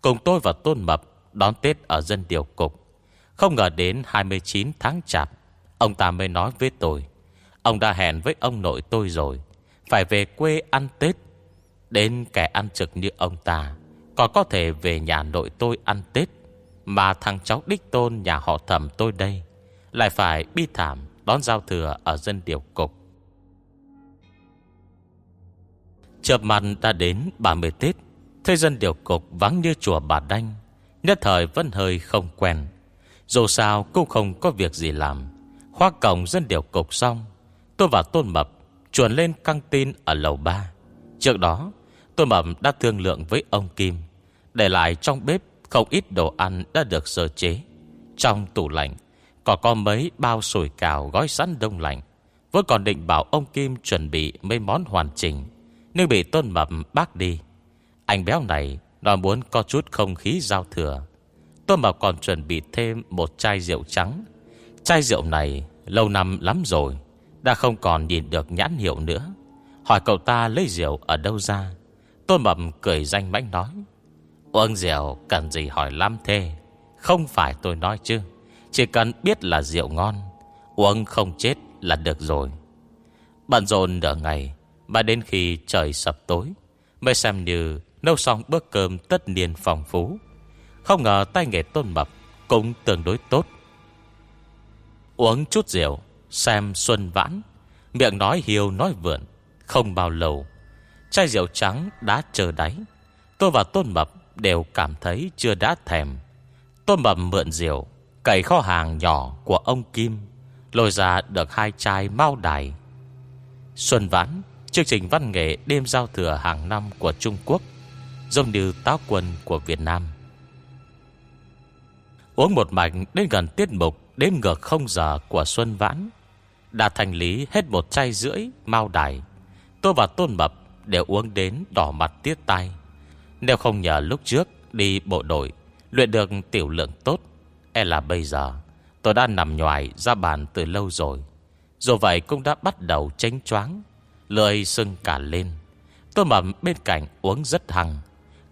Cùng tôi và Tôn Mập Đón Tết ở dân điều cục. Không ngờ đến 29 tháng chạp, Ông ta mới nói với tôi, Ông đã hẹn với ông nội tôi rồi, Phải về quê ăn Tết. Đến kẻ ăn trực như ông ta, Còn có thể về nhà nội tôi ăn Tết. Mà thằng cháu đích tôn nhà họ thầm tôi đây, Lại phải bi thảm Đón giao thừa ở dân điều cục. Chợp mặt đã đến 30 Tết, Thế dân điều cục vắng như chùa bà Đanh, Nhất thời vẫn hơi không quen. Dù sao cũng không có việc gì làm. Khoa cổng dân điều cục xong, Tôi và Tôn Mập Chuồn lên căng tin ở lầu 3 Trước đó, Tôn Mập đã thương lượng với ông Kim, Để lại trong bếp Không ít đồ ăn đã được sơ chế. Trong tủ lạnh Còn có mấy bao sủi cào gói sẵn đông lạnh, Vẫn còn định bảo ông Kim chuẩn bị mấy món hoàn chỉnh. Nhưng bị Tôn Mập bác đi, Anh béo này Nó muốn có chút không khí giao thừa. Tôn Mập còn chuẩn bị thêm Một chai rượu trắng. Chai rượu này lâu năm lắm rồi, Đã không còn nhìn được nhãn hiệu nữa. Hỏi cậu ta lấy rượu ở đâu ra? Tôn Mập cười danh mãnh nói, Uống rượu cần gì hỏi lắm thế? Không phải tôi nói chứ, Chỉ cần biết là rượu ngon, Uống không chết là được rồi. Bận rộn nửa ngày mà đến khi trời sập tối, Mới xem như nấu xong bữa cơm tất niên phong phú. Không ngờ tay nghề tôn mập Cũng tương đối tốt. Uống chút rượu, Xem xuân vãn, Miệng nói hiêu nói vượn, Không bao lâu, Chai rượu trắng đã chờ đáy. Tôi và Tôn Mập đều cảm thấy chưa đã thèm. Tôn Mập mượn rượu, Cậy kho hàng nhỏ của ông Kim, Lôi ra được hai chai mau đài. Xuân vãn Chương trình văn nghệ đêm giao thừa hàng năm của Trung Quốc, Giống như táo quân của Việt Nam. Uống một mạch đến gần tiết mục Đếm ngược không giờ của Xuân Vãn, Đã thành lý hết một chai rưỡi Mao đài. Tôi và Tôn Mập đều uống đến đỏ mặt tiết tay Nếu không nhờ lúc trước Đi bộ đội, Luyện được tiểu lượng tốt E là bây giờ Tôi đã nằm nhoài ra bàn từ lâu rồi. Dù vậy cũng đã bắt đầu tránh choáng. Lười sưng cả lên. Tôi mập bên cạnh uống rất hăng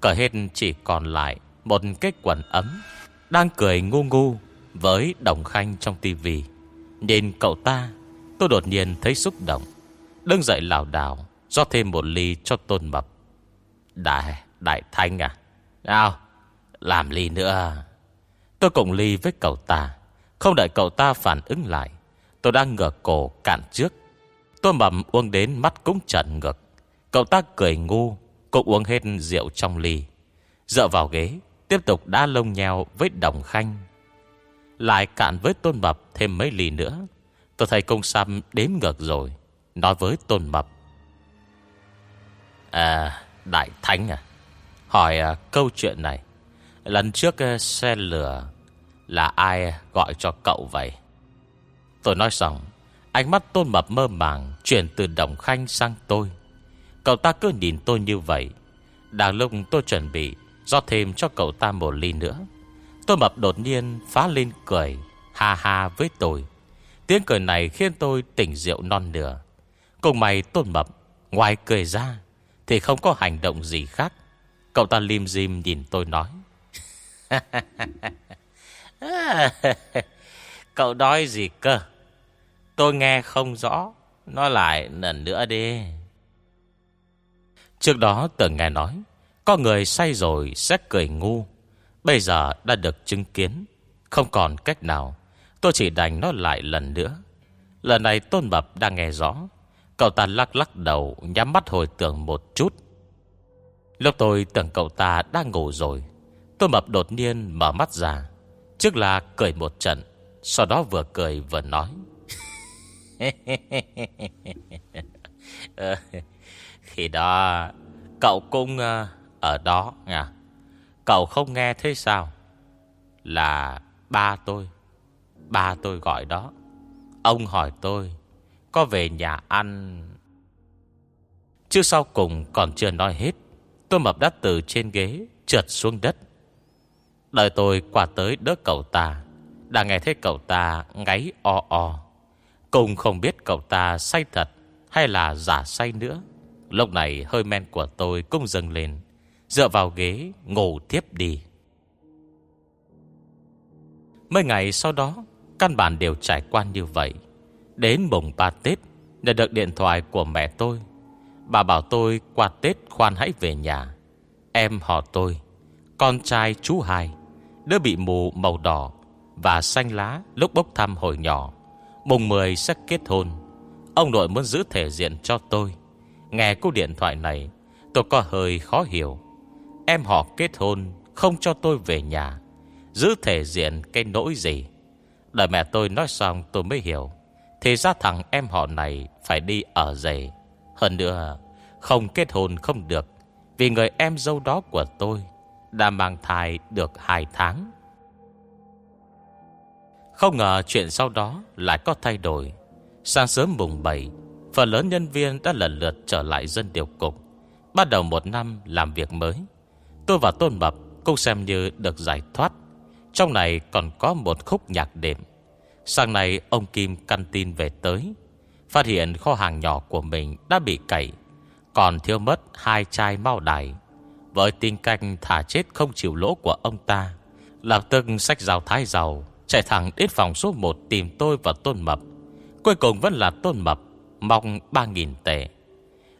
Cởi hết chỉ còn lại Một cái quần ấm. Đang cười ngu ngu Với đồng khanh trong tivi Nhìn cậu ta Tôi đột nhiên thấy xúc động. Đứng dậy lảo đảo Do thêm một ly cho tôn mập. Đại, đại thanh à? Nào Làm ly nữa. Tôi cùng ly với cậu ta. Không đợi cậu ta phản ứng lại Tôi đang ngửa cổ cạn trước. Tô mầm uống đến mắt cũng trần ngược. Cậu ta cười ngu Cũng uống hết rượu trong ly. Dựa vào ghế Tiếp tục đá lông nheo với đồng khanh. Lại cạn với tôn mập thêm mấy ly nữa. Tôi thấy công xăm đếm ngược rồi Nói với tôn mập. À Đại Thánh à Hỏi à, câu chuyện này. Lần trước à, xe lửa Là ai gọi cho cậu vậy? Tôi nói xong Ánh mắt tôn mập mơ màng Chuyển từ đồng khanh sang tôi. Cậu ta cứ nhìn tôi như vậy. Đang lúc tôi chuẩn bị Do thêm cho cậu ta một ly nữa, Tôn mập đột nhiên phá lên cười, Ha ha với tôi. Tiếng cười này khiến tôi tỉnh rượu non nửa. Cùng mày tôn mập, Ngoài cười ra Thì không có hành động gì khác. Cậu ta lim dim nhìn tôi nói. Cậu nói gì cơ? Tôi nghe không rõ. Nói lại lần nữa đi. Trước đó từng nghe nói, Có người say rồi sẽ cười ngu. Bây giờ đã được chứng kiến. Không còn cách nào. Tôi chỉ đành nói lại lần nữa. Lần này Tôn Bập đang nghe rõ. Cậu ta lắc lắc đầu, Nhắm mắt hồi tưởng một chút. Lúc tôi tưởng cậu ta đang ngủ rồi, Tôn Bập đột nhiên mở mắt ra. Trước là cười một trận, Sau đó vừa cười vừa nói. Ờ, khi đó, Cậu cũng ờ, ở đó nha. Cậu không nghe thế sao? Là ba tôi Ba tôi gọi đó. Ông hỏi tôi, Có về nhà ăn? Chứ sau cùng còn chưa nói hết, Tôi mập đắt từ trên ghế Trượt xuống đất. Đợi tôi qua tới đỡ cậu ta, Đã nghe thấy cậu ta ngáy o o. Cùng không biết cậu ta say thật Hay là giả say nữa. Lúc này hơi men của tôi cũng dâng lên. Dựa vào ghế, ngủ tiếp đi. Mấy ngày sau đó, Căn bản đều trải qua như vậy. Đến mùng 3 Tết, Nhận được điện thoại của mẹ tôi. Bà bảo tôi qua Tết khoan hãy về nhà. Em họ tôi, Con trai chú hai, Đứa bị mù màu đỏ Và xanh lá lúc bốc thăm hồi nhỏ. Mùng 10 sẽ kết hôn. Ông nội muốn giữ thể diện cho tôi. Nghe cú điện thoại này, Tôi có hơi khó hiểu. Em họ kết hôn Không cho tôi về nhà. Giữ thể diện cái nỗi gì? Đợi mẹ tôi nói xong tôi mới hiểu. Thì ra thằng em họ này Phải đi ở giày Hơn nữa, Không kết hôn không được, Vì người em dâu đó của tôi Đã mang thai được 2 tháng. Không ngờ chuyện sau đó Lại có thay đổi. Sáng sớm mùng 7 Phần lớn nhân viên đã lần lượt trở lại dân điều cục. Bắt đầu một năm làm việc mới. Tôi và Tôn Mập Cũng xem như được giải thoát. Trong này còn có một khúc nhạc đêm Sáng nay ông Kim căn tin về tới. Phát hiện kho hàng nhỏ của mình đã bị cậy, Còn thiếu mất hai chai mau đài. Với tin canh thả chết không chịu lỗ của ông ta, Lập tức sách rào thái giàu Chạy thẳng đến phòng số 1 tìm tôi và Tôn Mập. Cuối cùng vẫn là Tôn Mập, Mong 3.000 tệ.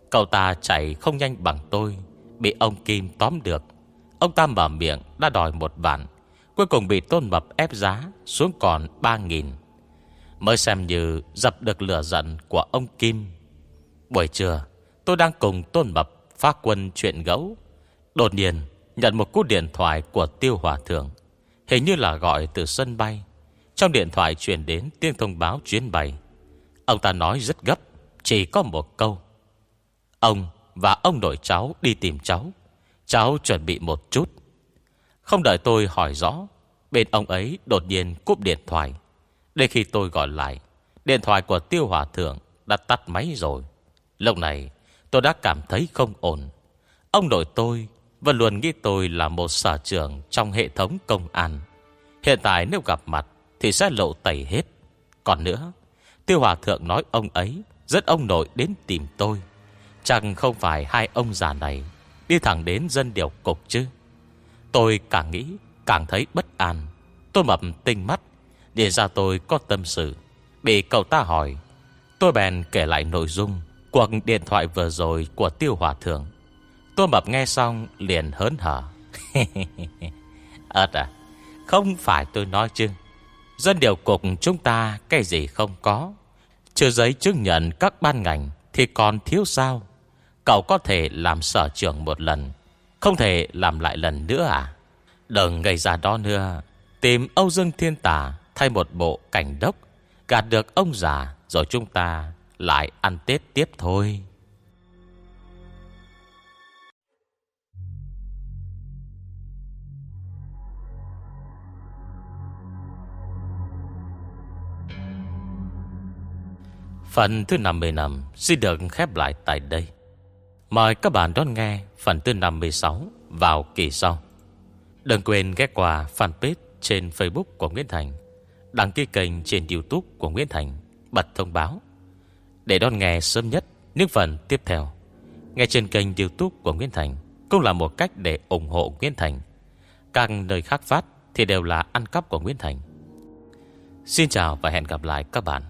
Cậu ta chạy không nhanh bằng tôi, Bị ông Kim tóm được. Ông ta mở miệng, đã đòi một vạn. Cuối cùng bị Tôn Mập ép giá, Xuống còn 3.000 Mới xem như dập được lửa giận của ông Kim. Buổi trưa, Tôi đang cùng Tôn Mập Phát quân chuyện gấu. Đột nhiên, nhận một cú điện thoại của Tiêu Hòa Thượng. Hình như là gọi từ sân bay. Trong điện thoại truyền đến tiếng thông báo chuyến bay. Ông ta nói rất gấp, Chỉ có một câu. Ông và ông nội cháu đi tìm cháu. Cháu chuẩn bị một chút. Không đợi tôi hỏi rõ, Bên ông ấy đột nhiên cúp điện thoại. Để khi tôi gọi lại, Điện thoại của tiêu hòa thượng Đã tắt máy rồi. Lúc này, tôi đã cảm thấy không ổn. Ông nội tôi vẫn luôn nghĩ tôi là một sở trưởng Trong hệ thống công an. Hiện tại nếu gặp mặt Thì sẽ lộ tẩy hết. Còn nữa, Tiêu hòa thượng nói ông ấy Rất ông nội đến tìm tôi. Chẳng không phải hai ông già này Đi thẳng đến dân điều cục chứ. Tôi càng nghĩ Càng thấy bất an. Tôi mập tinh mắt, Để ra tôi có tâm sự. Bị cậu ta hỏi, Tôi bèn kể lại nội dung Cuộc điện thoại vừa rồi của tiêu hòa thượng. Tôi mập nghe xong liền hớn hở. Ơt à Không phải tôi nói chứ. Dân điều cục chúng ta Cái gì không có? Chưa giấy chứng nhận các ban ngành Thì còn thiếu sao? Cậu có thể làm sở trưởng một lần, Không thể làm lại lần nữa à? Đừng gây ra đó nữa. Tìm Âu Dương Thiên Tà Thay một bộ cảnh đốc, Gạt được ông già Rồi chúng ta lại ăn Tết tiếp thôi. Phần thứ 55 xin được khép lại tại đây. Mời các bạn đón nghe phần thứ 56 vào kỳ sau. Đừng quên ghé qua fanpage trên Facebook của Nguyễn Thành, đăng ký kênh trên YouTube của Nguyễn Thành, bật thông báo để đón nghe sớm nhất những phần tiếp theo. Nghe trên kênh YouTube của Nguyễn Thành cũng là một cách để ủng hộ Nguyễn Thành. Các nơi khác phát thì đều là ăn cắp của Nguyễn Thành. Xin chào và hẹn gặp lại các bạn